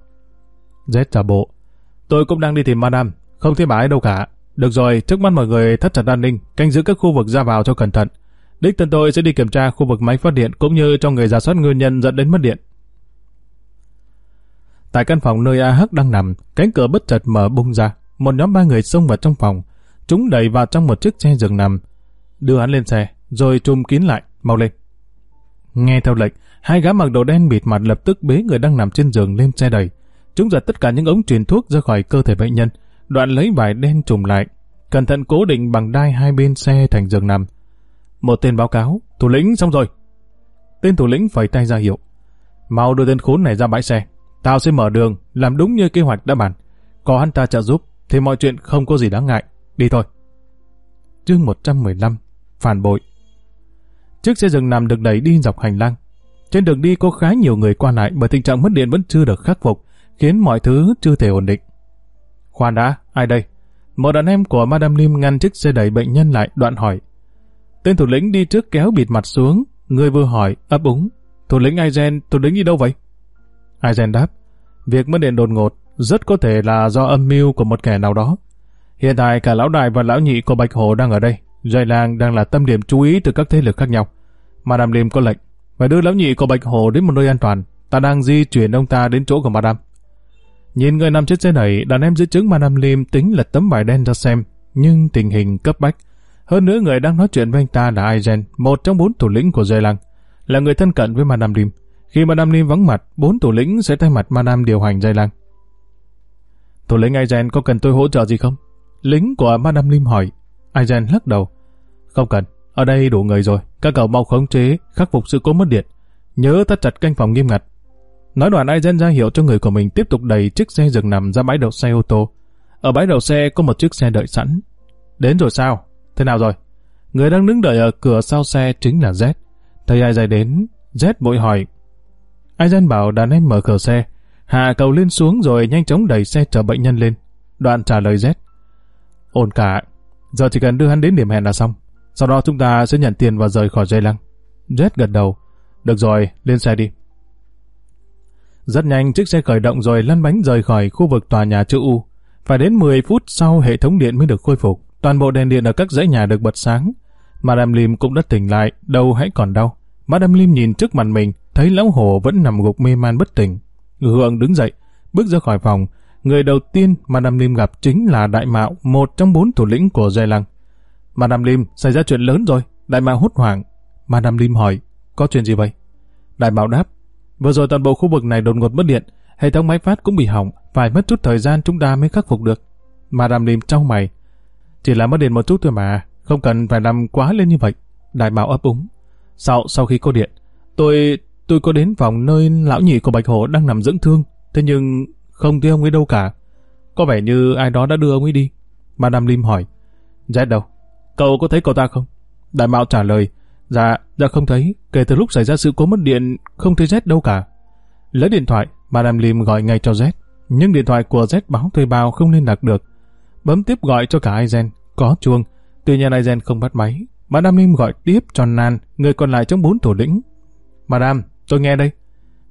Z trả bộ, tôi cũng đang đi tìm Madame, không thấy bà ấy đâu cả. Được rồi, trước mắt mọi người thắt chặt an ninh, canh giữ các khu vực ra vào cho cẩn thận. Đích thân tôi sẽ đi kiểm tra khu vực máy phát điện cũng như cho người giả soát nguyên nhân dẫn đến mất điện. Tại căn phòng nơi AH đang nằm, cánh cửa bất chợt mở bung ra. Một nhóm ba người xông vào trong phòng. Chúng đẩy vào trong một chiếc xe giường nằm. Đưa hắn lên xe, rồi trùm kín lại, mau lên. Nghe theo lệnh, hai gã mặc đồ đen bịt mặt lập tức bế người đang nằm trên giường lên xe đẩy. Chúng giật tất cả những ống truyền thuốc ra khỏi cơ thể bệnh nhân, đoạn lấy vải đen trùm lại, cẩn thận cố định bằng đai hai bên xe thành giường nằm. Một tên báo cáo, thủ lĩnh xong rồi. Tên thủ lĩnh phẩy tay ra hiệu. Mau đưa tên khốn này ra bãi xe. Tao sẽ mở đường, làm đúng như kế hoạch đã bàn. Có hắn ta trợ giúp, thì mọi chuyện không có gì đáng ngại. Đi thôi. Chương 115 Phản bội Chiếc xe dừng nằm được đẩy đi dọc hành lang. Trên đường đi có khá nhiều người qua lại bởi tình trạng mất điện vẫn chưa được khắc phục, khiến mọi thứ chưa thể ổn định. Khoan đã, ai đây? Một đàn em của Madame Lim ngăn chiếc xe đẩy bệnh nhân lại đoạn hỏi. Tên thủ lĩnh đi trước kéo bịt mặt xuống, người vừa hỏi, ấp úng. Thủ lĩnh Aizen, thủ lĩnh đi đâu vậy? Aizen đáp, việc mất điện đột ngột rất có thể là do âm mưu của một kẻ nào đó. Hiện tại cả lão đại và lão nhị của Bạch Hồ đang ở đây. Dây làng đang là tâm điểm chú ý từ các thế lực khác nhau. Madame Lim có lệnh, phải đưa lão nhị của Bạch Hồ đến một nơi an toàn. Ta đang di chuyển ông ta đến chỗ của Madame. Nhìn người nằm trên xe này, đàn em dưới chứng Madame Lim tính lật tấm bài đen ra xem, nhưng tình hình cấp bách. Hơn nữa người đang nói chuyện với anh ta là Aizen, một trong bốn thủ lĩnh của dây làng, là người thân cận với Madame Lim. Khi Madame Lim vắng mặt, bốn thủ lĩnh sẽ thay mặt Madame điều hành dây lăng. Thủ lĩnh Aizen có cần tôi hỗ trợ gì không? Lính của Madame Lim hỏi. Aizen lắc đầu. Không cần, ở đây đủ người rồi, các cậu mau khống chế, khắc phục sự cố mất điện. Nhớ tắt chặt canh phòng nghiêm ngặt, Nói đoạn Aizen ra hiệu cho người của mình tiếp tục đẩy chiếc xe dừng nằm ra bãi đậu xe ô tô. Ở bãi đậu xe có một chiếc xe đợi sẵn. Đến rồi sao? Thế nào rồi? Người đang đứng đợi ở cửa sau xe chính là Z. Thấy Aizen đến, Z vội hỏi. Aizen bảo đàn em mở cửa xe, hạ cầu lên xuống rồi nhanh chóng đẩy xe chở bệnh nhân lên. Đoạn trả lời Z. Ổn cả, giờ chỉ cần đưa hắn đến điểm hẹn là xong. Sau đó chúng ta sẽ nhận tiền và rời khỏi dây lăng. Z gật đầu. Được rồi, lên xe đi. Rất nhanh chiếc xe khởi động rồi lăn bánh rời khỏi khu vực tòa nhà chữ U. Phải đến 10 phút sau hệ thống điện mới được khôi phục. Toàn bộ đèn điện ở các dãy nhà được bật sáng. Madame Lim cũng đã tỉnh lại, đầu hãy còn đau. Madame Lim nhìn trước mặt mình, thấy lão hồ vẫn nằm gục mê man bất tỉnh. Hượng đứng dậy, bước ra khỏi phòng. Người đầu tiên mà Madame Lim gặp chính là Đại Mạo, một trong bốn thủ lĩnh của Dây Lăng. Madame Lim, xảy ra chuyện lớn rồi. Đại Mạo hốt hoảng. Madame Lim hỏi, có chuyện gì vậy? Đại Mạo đáp, Vừa rồi toàn bộ khu vực này đột ngột mất điện, hệ thống máy phát cũng bị hỏng, phải mất chút thời gian chúng ta mới khắc phục được. Madame Lim trao mày. Chỉ là mất điện một chút thôi mà, không cần phải làm quá lên như vậy. Đại Mạo ấp úng. Sau sau khi có điện, tôi tôi có đến phòng nơi lão nhị của Bạch Hổ đang nằm dưỡng thương, thế nhưng không thấy ông ấy đâu cả. Có vẻ như ai đó đã đưa ông ấy đi. Madame Lim hỏi, Jet đâu? Cậu có thấy cậu ta không? Đại Mạo trả lời, dạ, dạ không thấy. Kể từ lúc xảy ra sự cố mất điện, không thấy Z đâu cả. Lấy điện thoại, Madame Lim gọi ngay cho Z. Nhưng điện thoại của Z báo thuê bao không liên lạc được. Bấm tiếp gọi cho cả Aizen, có chuông. Tuy nhiên Aizen không bắt máy. Madame Lim gọi tiếp cho Nan, người còn lại trong bốn thủ lĩnh. Madame, tôi nghe đây.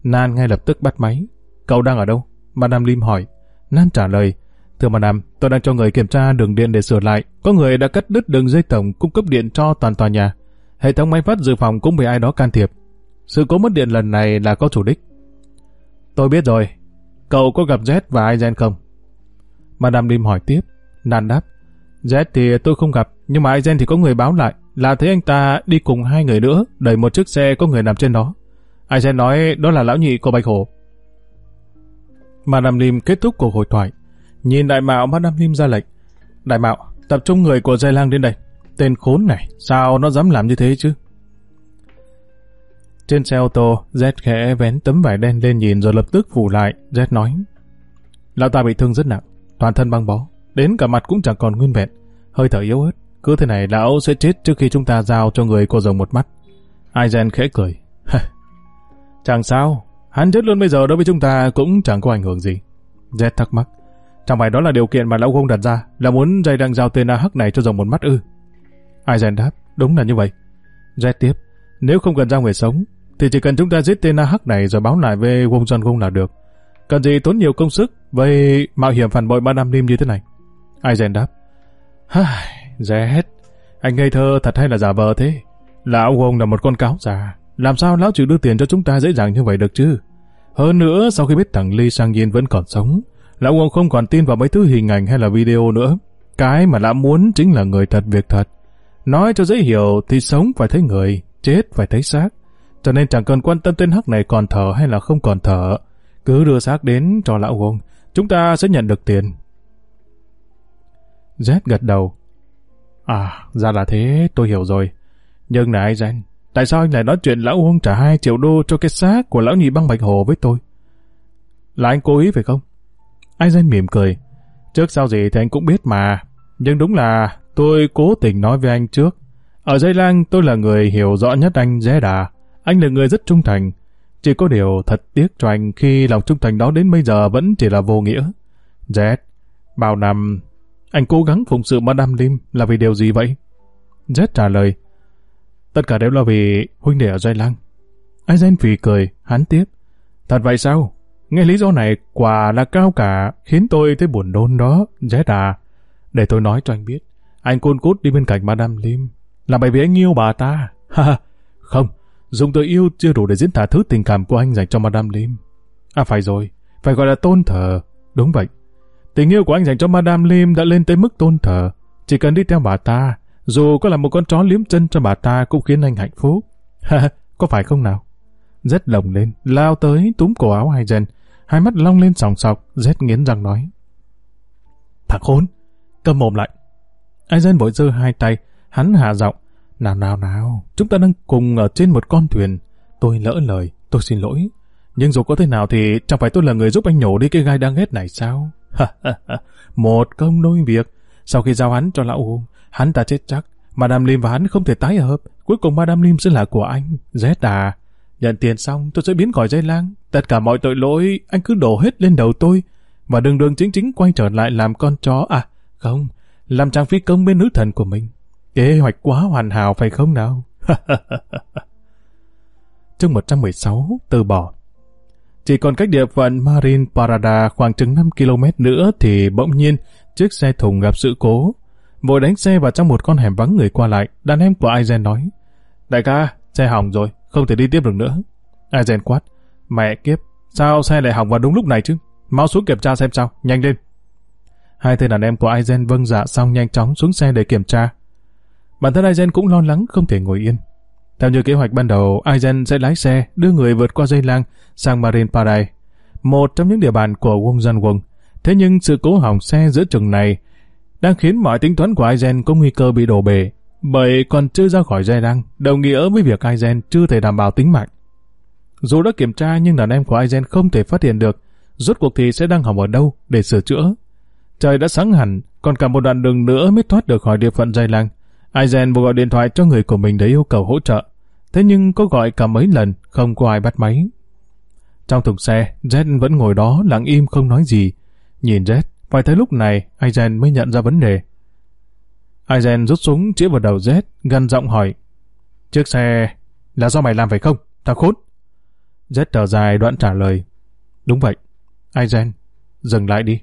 Nan ngay lập tức bắt máy. Cậu đang ở đâu? Madame Lim hỏi. Nan trả lời. Thưa Madame, tôi đang cho người kiểm tra đường điện để sửa lại. Có người đã cắt đứt đường dây tổng cung cấp điện cho toàn tòa nhà. Hệ thống máy phát dự phòng cũng bị ai đó can thiệp. Sự cố mất điện lần này là có chủ đích. Tôi biết rồi. Cậu có gặp Z và Aizen không? Madame Lim hỏi tiếp. Nan đáp. Z thì tôi không gặp, nhưng mà Aizen thì có người báo lại là thấy anh ta đi cùng hai người nữa, đẩy một chiếc xe có người nằm trên đó. Aizen nói đó là lão nhị của Bạch Hổ. Madame Lim kết thúc cuộc hội thoại. Nhìn đại mạo Madame Lim ra lệnh. Đại mạo, tập trung người của dây lang đến đây. Tên khốn này, sao nó dám làm như thế chứ? Trên xe ô tô, Z khẽ vén tấm vải đen lên nhìn rồi lập tức phủ lại. Z nói, Lão ta bị thương rất nặng, toàn thân băng bó, đến cả mặt cũng chẳng còn nguyên vẹn, hơi thở yếu ớt. Cứ thế này lão sẽ chết trước khi chúng ta giao cho người cô rồng một mắt. Aizen khẽ cười chẳng sao, hắn chết luôn bây giờ đối với chúng ta cũng chẳng có ảnh hưởng gì. Z thắc mắc. Chẳng phải đó là điều kiện mà lão gông đặt ra, là muốn dây đang giao tên AH này cho rồng một mắt ư. Aizen đáp, đúng là như vậy. Z tiếp, nếu không cần giao người sống, thì chỉ cần chúng ta giết tên AH này rồi báo lại về Wong John Gong là được. Cần gì tốn nhiều công sức với mạo hiểm phản bội ba năm niêm như thế này? Aizen đáp. Z, hết. Anh ngây thơ thật hay là giả vờ thế? Lão Wong là một con cáo già. Làm sao lão chịu đưa tiền cho chúng ta dễ dàng như vậy được chứ? Hơn nữa, sau khi biết thằng ly Sang Yên vẫn còn sống, lão ông không còn tin vào mấy thứ hình ảnh hay là video nữa. Cái mà lão muốn chính là người thật việc thật. Nói cho dễ hiểu thì sống phải thấy người, chết phải thấy xác. Cho nên chẳng cần quan tâm tên hắc này còn thở hay là không còn thở. Cứ đưa xác đến cho lão ông, chúng ta sẽ nhận được tiền. Z gật đầu. À, ra là thế, tôi hiểu rồi. Nhưng này Zen. danh, tại sao anh lại nói chuyện lão Uông trả 2 triệu đô cho cái xác của lão nhị băng bạch hồ với tôi? Là anh cố ý phải không? Aizen mỉm cười. Trước sau gì thì anh cũng biết mà. Nhưng đúng là tôi cố tình nói với anh trước. Ở dây lang tôi là người hiểu rõ nhất anh dễ đà. Anh là người rất trung thành. Chỉ có điều thật tiếc cho anh khi lòng trung thành đó đến bây giờ vẫn chỉ là vô nghĩa. Jet, bao năm anh cố gắng phụng sự Madame Lim là vì điều gì vậy? Z trả lời, tất cả đều là vì huynh đệ ở Giai lăng. Aizen phì cười, hắn tiếp. Thật vậy sao? Nghe lý do này quả là cao cả, khiến tôi thấy buồn đôn đó, rét à. Để tôi nói cho anh biết, anh côn cút đi bên cạnh Madame Lim, là bởi vì anh yêu bà ta. Ha không, dùng từ yêu chưa đủ để diễn tả thứ tình cảm của anh dành cho Madame Lim. À phải rồi, phải gọi là tôn thờ. Đúng vậy, Tình yêu của anh dành cho Madame Lim đã lên tới mức tôn thờ. Chỉ cần đi theo bà ta, dù có là một con chó liếm chân cho bà ta cũng khiến anh hạnh phúc. Ha, có phải không nào? Rất lồng lên, lao tới, túm cổ áo hai dần, hai mắt long lên sòng sọc, rét nghiến răng nói. Thằng khốn, cầm mồm lại. Ai dân vội giơ hai tay, hắn hạ giọng. Nào nào nào, chúng ta đang cùng ở trên một con thuyền. Tôi lỡ lời, tôi xin lỗi. Nhưng dù có thế nào thì chẳng phải tôi là người giúp anh nhổ đi cái gai đang ghét này sao? một công đôi việc. Sau khi giao hắn cho lão Hùng, hắn ta chết chắc. Madame Lim và hắn không thể tái hợp. Cuối cùng Madame Lim sẽ là của anh. Rét à. Nhận tiền xong tôi sẽ biến khỏi dây lang. Tất cả mọi tội lỗi anh cứ đổ hết lên đầu tôi. Và đường đường chính chính quay trở lại làm con chó. À không, làm trang phi công bên nữ thần của mình. Kế hoạch quá hoàn hảo phải không nào? [laughs] Chương 116, từ bỏ. Chỉ còn cách địa phận Marin Parada khoảng chừng 5 km nữa thì bỗng nhiên chiếc xe thùng gặp sự cố. Vội đánh xe vào trong một con hẻm vắng người qua lại, đàn em của Aizen nói. Đại ca, xe hỏng rồi, không thể đi tiếp được nữa. Aizen quát. Mẹ kiếp, sao xe lại hỏng vào đúng lúc này chứ? Mau xuống kiểm tra xem sao, nhanh lên. Hai tên đàn em của Aizen vâng dạ xong nhanh chóng xuống xe để kiểm tra. Bản thân Aizen cũng lo lắng không thể ngồi yên. Theo như kế hoạch ban đầu, Aizen sẽ lái xe đưa người vượt qua dây lang sang Marine Paradise, một trong những địa bàn của Wong Dân Wong. Thế nhưng sự cố hỏng xe giữa chừng này đang khiến mọi tính toán của Aizen có nguy cơ bị đổ bể, bởi còn chưa ra khỏi dây răng, đồng nghĩa với việc Aizen chưa thể đảm bảo tính mạng. Dù đã kiểm tra nhưng đàn em của Aizen không thể phát hiện được rốt cuộc thì sẽ đang hỏng ở đâu để sửa chữa. Trời đã sáng hẳn, còn cả một đoạn đường nữa mới thoát được khỏi địa phận dây lăng. Aizen vừa gọi điện thoại cho người của mình để yêu cầu hỗ trợ. Thế nhưng có gọi cả mấy lần, không có ai bắt máy. Trong thùng xe, Jet vẫn ngồi đó lặng im không nói gì. Nhìn Jet, phải tới lúc này, Aizen mới nhận ra vấn đề. Aizen rút súng chĩa vào đầu Z, gần giọng hỏi. Chiếc xe là do mày làm phải không? Thằng khốn. Z thở dài đoạn trả lời. Đúng vậy. Aizen, dừng lại đi.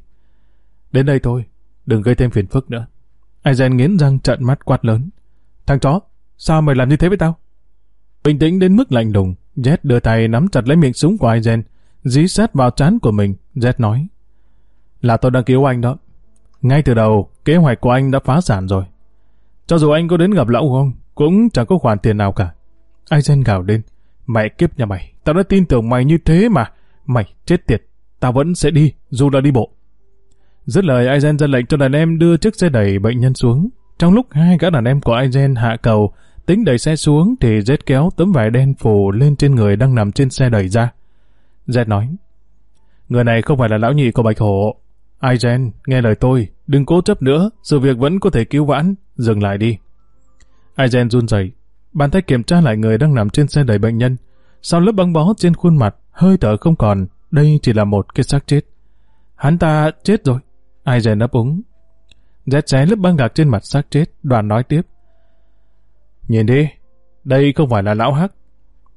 Đến đây thôi, đừng gây thêm phiền phức nữa. Aizen nghiến răng trợn mắt quát lớn. Thằng chó, sao mày làm như thế với tao? Bình tĩnh đến mức lạnh lùng, Z đưa tay nắm chặt lấy miệng súng của Aizen, dí sát vào trán của mình. Z nói. Là tôi đang cứu anh đó. Ngay từ đầu, kế hoạch của anh đã phá sản rồi. Cho dù anh có đến gặp lão không, cũng chẳng có khoản tiền nào cả. Aizen gào lên. Mẹ kiếp nhà mày, tao đã tin tưởng mày như thế mà. Mày chết tiệt, tao vẫn sẽ đi, dù là đi bộ. Dứt lời, Aizen ra lệnh cho đàn em đưa chiếc xe đẩy bệnh nhân xuống. Trong lúc hai gã đàn em của Aizen hạ cầu, tính đẩy xe xuống thì Z kéo tấm vải đen phủ lên trên người đang nằm trên xe đẩy ra. Z nói, Người này không phải là lão nhị của Bạch Hổ. Aizen, nghe lời tôi, đừng cố chấp nữa, sự việc vẫn có thể cứu vãn, dừng lại đi. Aizen run rẩy, bàn tay kiểm tra lại người đang nằm trên xe đẩy bệnh nhân. Sau lớp băng bó trên khuôn mặt, hơi thở không còn, đây chỉ là một cái xác chết. Hắn ta chết rồi. Aizen ấp úng. Rét xé lớp băng gạc trên mặt xác chết, đoàn nói tiếp. Nhìn đi, đây không phải là lão Hắc.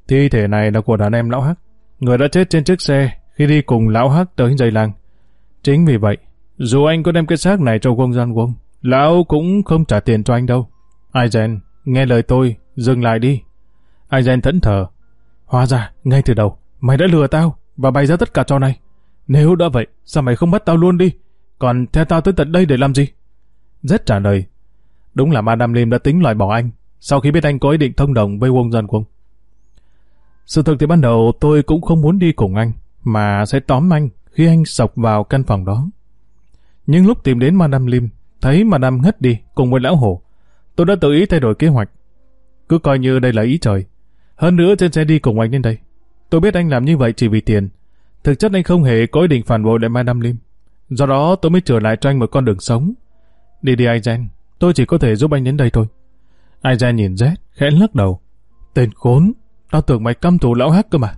Thi thể này là của đàn em lão Hắc. Người đã chết trên chiếc xe khi đi cùng lão Hắc tới dây làng. Chính vì vậy, dù anh có đem cái xác này cho quân gian quân, lão cũng không trả tiền cho anh đâu. Aizen, nghe lời tôi, dừng lại đi. Aizen thẫn thờ. Hóa ra, ngay từ đầu, mày đã lừa tao và bày ra tất cả trò này. Nếu đã vậy, sao mày không bắt tao luôn đi? Còn theo tao tới tận đây để làm gì? Rất trả lời. Đúng là Madame Lim đã tính loại bỏ anh, sau khi biết anh có ý định thông đồng với Wong Dân Quân. Sự thực thì ban đầu tôi cũng không muốn đi cùng anh, mà sẽ tóm anh khi anh sọc vào căn phòng đó. Nhưng lúc tìm đến Madame Lim, thấy Madame ngất đi cùng với lão hổ, tôi đã tự ý thay đổi kế hoạch. Cứ coi như đây là ý trời. Hơn nữa trên xe đi cùng anh đến đây. Tôi biết anh làm như vậy chỉ vì tiền. Thực chất anh không hề có ý định phản bội lại Madame Lim. Do đó tôi mới trở lại cho anh một con đường sống. Đi đi Aizen, tôi chỉ có thể giúp anh đến đây thôi. Aizen nhìn Z, khẽ lắc đầu. Tên khốn, tao tưởng mày căm thù lão hắc cơ mà.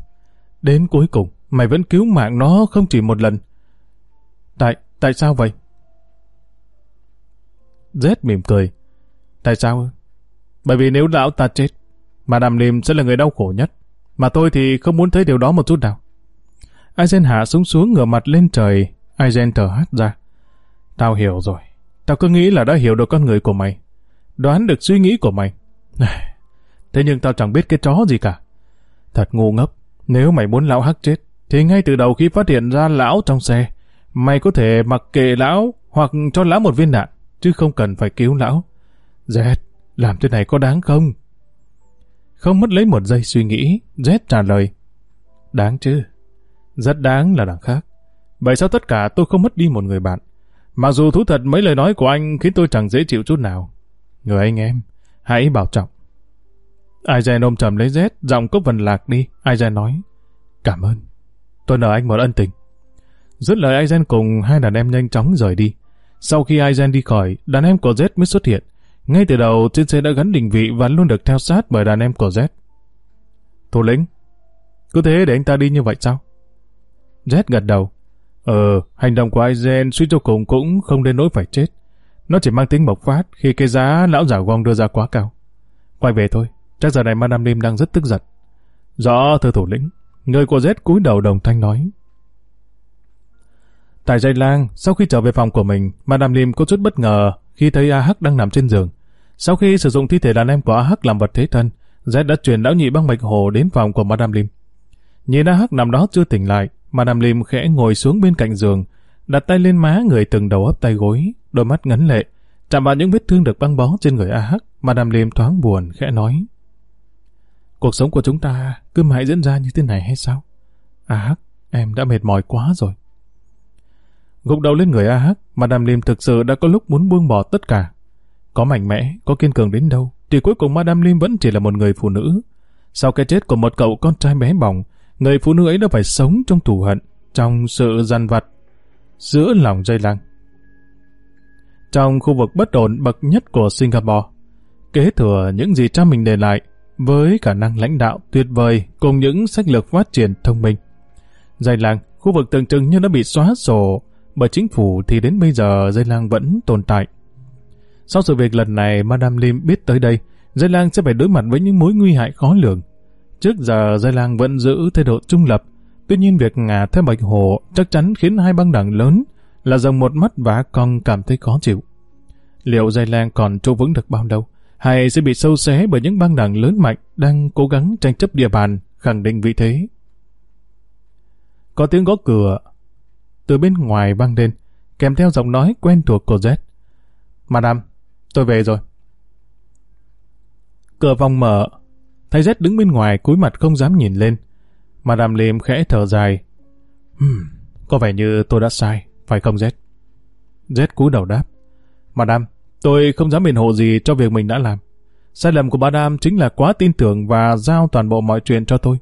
Đến cuối cùng, mày vẫn cứu mạng nó không chỉ một lần. Tại, tại sao vậy? Z mỉm cười. Tại sao? Bởi vì nếu lão ta chết, mà đàm niềm sẽ là người đau khổ nhất. Mà tôi thì không muốn thấy điều đó một chút nào. Aizen hạ súng xuống ngửa mặt lên trời. Aizen thở hát ra. Tao hiểu rồi. Tao cứ nghĩ là đã hiểu được con người của mày. Đoán được suy nghĩ của mày. [sighs] Thế nhưng tao chẳng biết cái chó gì cả. Thật ngu ngốc. Nếu mày muốn lão hắc chết, thì ngay từ đầu khi phát hiện ra lão trong xe, mày có thể mặc kệ lão hoặc cho lão một viên đạn, chứ không cần phải cứu lão. Z, làm thế này có đáng không? Không mất lấy một giây suy nghĩ, Z trả lời. Đáng chứ. Rất đáng là đằng khác. Vậy sao tất cả tôi không mất đi một người bạn? Mặc dù thú thật mấy lời nói của anh khiến tôi chẳng dễ chịu chút nào. Người anh em, hãy bảo trọng. Aizen ôm chầm lấy Z, giọng cốc vần lạc đi. Aizen nói, cảm ơn. Tôi nợ anh một ân tình. Dứt lời Aizen cùng hai đàn em nhanh chóng rời đi. Sau khi Aizen đi khỏi, đàn em của Z mới xuất hiện. Ngay từ đầu, trên xe đã gắn định vị và luôn được theo sát bởi đàn em của Z. Thủ lĩnh, cứ thế để anh ta đi như vậy sao? Z gật đầu. Ờ, hành động của Aizen suy cho cùng cũng không đến nỗi phải chết. Nó chỉ mang tính bộc phát khi cái giá lão giả vong đưa ra quá cao. Quay về thôi, chắc giờ này Madame Lim đang rất tức giận. Rõ thưa thủ lĩnh, người của Z cúi đầu đồng thanh nói. Tại dây lang, sau khi trở về phòng của mình, Madame Lim có chút bất ngờ khi thấy A Hắc đang nằm trên giường. Sau khi sử dụng thi thể đàn em của A Hắc làm vật thế thân, Z đã chuyển lão nhị băng bạch hồ đến phòng của Madame Lim. Nhìn A Hắc nằm đó chưa tỉnh lại, Madame Lim khẽ ngồi xuống bên cạnh giường, đặt tay lên má người từng đầu ấp tay gối, đôi mắt ngấn lệ, chạm vào những vết thương được băng bó trên người A Hắc. Madame Lim thoáng buồn, khẽ nói. Cuộc sống của chúng ta cứ mãi diễn ra như thế này hay sao? A Hắc, em đã mệt mỏi quá rồi. Gục đầu lên người A Hắc, Madame Lim thực sự đã có lúc muốn buông bỏ tất cả. Có mạnh mẽ, có kiên cường đến đâu, thì cuối cùng Madame Lim vẫn chỉ là một người phụ nữ. Sau cái chết của một cậu con trai bé bỏng, người phụ nữ ấy đã phải sống trong thù hận, trong sự dằn vặt giữa lòng dây lăng. Trong khu vực bất ổn bậc nhất của Singapore, kế thừa những gì cha mình để lại với khả năng lãnh đạo tuyệt vời cùng những sách lược phát triển thông minh. Dây làng, khu vực tưởng chừng như đã bị xóa sổ bởi chính phủ thì đến bây giờ dây lang vẫn tồn tại. Sau sự việc lần này, Madame Lim biết tới đây, dây lang sẽ phải đối mặt với những mối nguy hại khó lường. Trước giờ, dây lang vẫn giữ thái độ trung lập, tuy nhiên việc ngả theo bạch hồ chắc chắn khiến hai băng đảng lớn là dòng một mắt và con cảm thấy khó chịu. Liệu dây lang còn trụ vững được bao lâu? Hay sẽ bị sâu xé bởi những băng đảng lớn mạnh đang cố gắng tranh chấp địa bàn, khẳng định vị thế? Có tiếng gõ cửa từ bên ngoài vang lên, kèm theo giọng nói quen thuộc của Z. Madam, tôi về rồi. Cửa phòng mở, thấy Z đứng bên ngoài cúi mặt không dám nhìn lên. Madam Lim khẽ thở dài. Hmm, có vẻ như tôi đã sai, phải không Z? Z cúi đầu đáp. Madam, tôi không dám biện hộ gì cho việc mình đã làm. Sai lầm của Madame chính là quá tin tưởng và giao toàn bộ mọi chuyện cho tôi.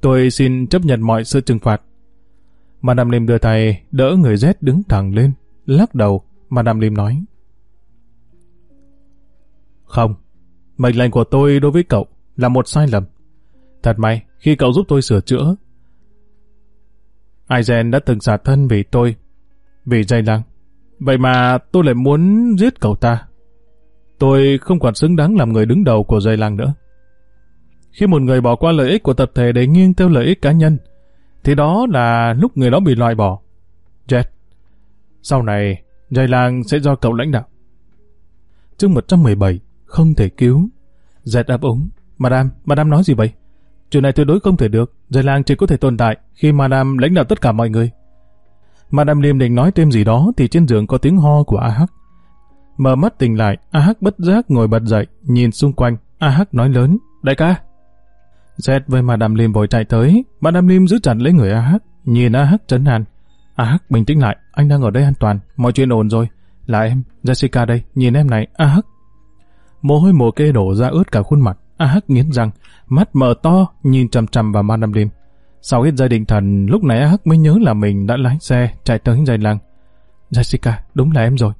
Tôi xin chấp nhận mọi sự trừng phạt. Madame Lim đưa tay, đỡ người Z đứng thẳng lên, lắc đầu, Madame Lim nói. Không, mệnh lệnh của tôi đối với cậu là một sai lầm. Thật may, khi cậu giúp tôi sửa chữa, Aizen đã từng xả thân vì tôi, vì dây lăng. Vậy mà tôi lại muốn giết cậu ta. Tôi không còn xứng đáng làm người đứng đầu của dây làng nữa. Khi một người bỏ qua lợi ích của tập thể để nghiêng theo lợi ích cá nhân, thì đó là lúc người đó bị loại bỏ. Jet, sau này, dây làng sẽ do cậu lãnh đạo. Chương 117, không thể cứu. Jet đáp ứng. Madame, Madame nói gì vậy? Chuyện này tuyệt đối không thể được. Dây làng chỉ có thể tồn tại khi Madame lãnh đạo tất cả mọi người. Madame Liêm định nói thêm gì đó thì trên giường có tiếng ho của A Hắc. Mở mắt tỉnh lại, A Hắc bất giác ngồi bật dậy, nhìn xung quanh. A Hắc nói lớn, đại ca, Z với Madame Liêm vội chạy tới, Madame Liêm giữ chặt lấy người A Hắc, nhìn A Hắc trấn an. AH bình tĩnh lại, anh đang ở đây an toàn, mọi chuyện ổn rồi. Là em, Jessica đây, nhìn em này, A Hắc. Mồ hôi mồ kê đổ ra ướt cả khuôn mặt, A Hắc nghiến răng, mắt mở to, nhìn chằm chằm vào Madame Liêm. Sau ít giây định thần, lúc này AH mới nhớ là mình đã lái xe, chạy tới dây lăng. Jessica, đúng là em rồi.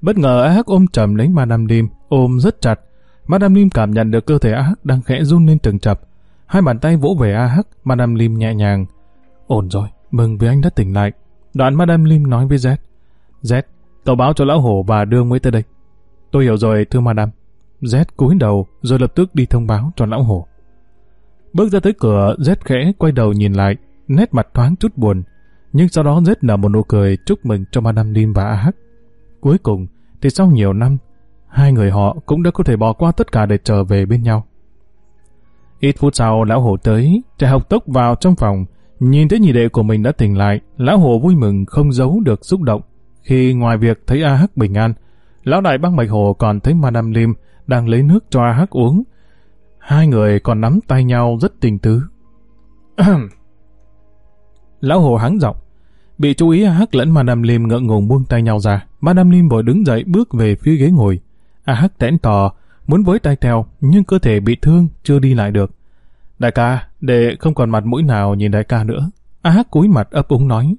Bất ngờ AH ôm chầm lấy Madame Lim, ôm rất chặt. Madame Lim cảm nhận được cơ thể AH đang khẽ run lên từng chập. Hai bàn tay vỗ về A Hắc, Madame Lim nhẹ nhàng. Ổn rồi, mừng vì anh đã tỉnh lại. Đoạn Madame Lim nói với Z. Z, cậu báo cho lão hổ và đưa mới tới đây. Tôi hiểu rồi, thưa Madame. Z cúi đầu rồi lập tức đi thông báo cho lão hổ. Bước ra tới cửa, Z khẽ quay đầu nhìn lại, nét mặt thoáng chút buồn. Nhưng sau đó Z nở một nụ cười chúc mừng cho Madame Lim và A Hắc. Cuối cùng, thì sau nhiều năm, hai người họ cũng đã có thể bỏ qua tất cả để trở về bên nhau. Ít phút sau, lão hổ tới, chạy học tốc vào trong phòng, nhìn thấy nhị đệ của mình đã tỉnh lại, lão hổ vui mừng không giấu được xúc động. Khi ngoài việc thấy A Hắc bình an, lão đại băng mạch hồ còn thấy Madame Lim đang lấy nước cho A Hắc uống. Hai người còn nắm tay nhau rất tình tứ. lão hồ hắng giọng, bị chú ý A Hắc lẫn Madame Lim ngượng ngùng buông tay nhau ra. Madame Lim vội đứng dậy bước về phía ghế ngồi. A Hắc tẽn tò, muốn với tay theo, nhưng cơ thể bị thương, chưa đi lại được. Đại ca, để không còn mặt mũi nào nhìn đại ca nữa. A Hắc cúi mặt ấp úng nói.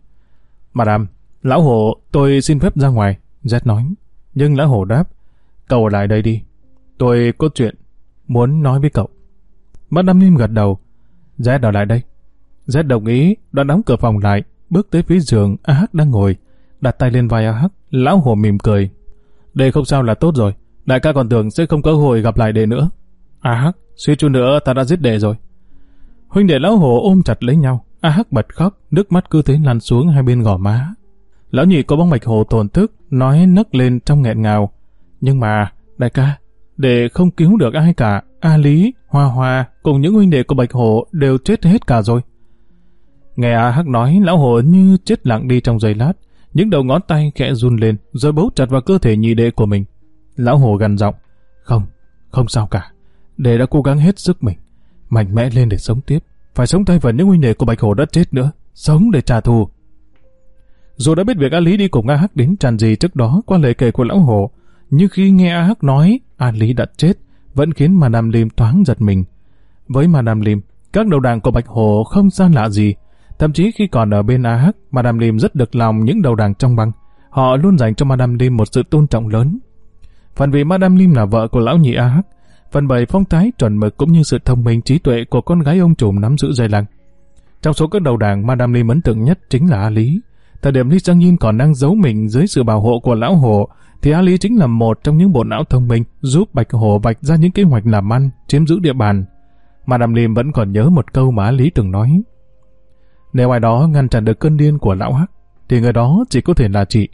Madame, lão hồ, tôi xin phép ra ngoài. Z nói. Nhưng lão hồ đáp, cậu lại đây đi. Tôi có chuyện, muốn nói với cậu. Madame Nim gật đầu. Z ở lại đây. Z đồng ý, đoạn đóng cửa phòng lại, bước tới phía giường A Hắc đang ngồi, đặt tay lên vai A Hắc, lão hổ mỉm cười. Đây không sao là tốt rồi, Đại ca còn tưởng sẽ không có cơ hội gặp lại đệ nữa. AH, hắc, suy chút nữa ta đã giết đệ rồi. Huynh đệ lão hổ ôm chặt lấy nhau. A hắc bật khóc, nước mắt cứ thế lăn xuống hai bên gò má. Lão nhị có bóng mạch hồ tổn thức, nói nấc lên trong nghẹn ngào. Nhưng mà, đại ca, để không cứu được ai cả, A Lý, Hoa Hoa cùng những huynh đệ của Bạch Hổ đều chết hết cả rồi. Nghe A Hắc nói, lão hổ như chết lặng đi trong giây lát, những đầu ngón tay khẽ run lên, rồi bấu chặt vào cơ thể nhị đệ của mình. Lão hổ gằn giọng. Không, không sao cả. Đệ đã cố gắng hết sức mình. Mạnh mẽ lên để sống tiếp. Phải sống thay vào những huynh đệ của Bạch hổ đã chết nữa. Sống để trả thù. Dù đã biết việc A Lý đi cùng A Hắc đến tràn gì trước đó qua lời kể của Lão hổ nhưng khi nghe A Hắc nói A Lý đã chết, vẫn khiến mà Nam Lim thoáng giật mình. Với mà Nam Lim, các đầu đảng của Bạch Hồ không xa lạ gì. Thậm chí khi còn ở bên AH, Madame Lim rất được lòng những đầu đảng trong băng. Họ luôn dành cho Madame Lim một sự tôn trọng lớn. Phần vì Madame Lim là vợ của lão nhị AH, phần bởi phong thái chuẩn mực cũng như sự thông minh trí tuệ của con gái ông trùm nắm giữ dây lăng. Trong số các đầu đảng, Madame Lim ấn tượng nhất chính là A Lý. Thời điểm Lý Giang Nhiên còn đang giấu mình dưới sự bảo hộ của lão hồ, thì Ali chính là một trong những bộ não thông minh giúp Bạch Hồ vạch ra những kế hoạch làm ăn, chiếm giữ địa bàn. Mà Đàm Liêm vẫn còn nhớ một câu mà Ali từng nói. Nếu ai đó ngăn chặn được cơn điên của lão Hắc, thì người đó chỉ có thể là chị.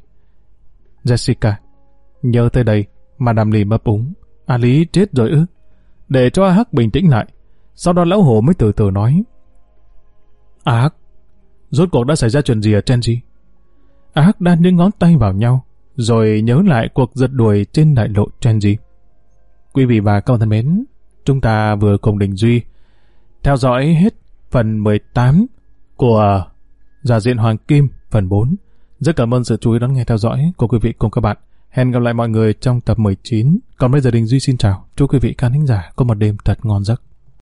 Jessica, nhớ tới đây, mà Đàm Liêm ấp úng. Ali chết rồi ư? Để cho A Hắc bình tĩnh lại. Sau đó lão hồ mới từ từ nói. A Hắc, rốt cuộc đã xảy ra chuyện gì ở Genji A à Hắc đan những ngón tay vào nhau, rồi nhớ lại cuộc giật đuổi trên đại lộ Tenji. Quý vị và các bạn thân mến, chúng ta vừa cùng Đình Duy theo dõi hết phần 18 của Giả diện Hoàng Kim phần 4. Rất cảm ơn sự chú ý đón nghe theo dõi của quý vị cùng các bạn. Hẹn gặp lại mọi người trong tập 19. Còn bây giờ Đình Duy xin chào. Chúc quý vị khán thính giả có một đêm thật ngon giấc.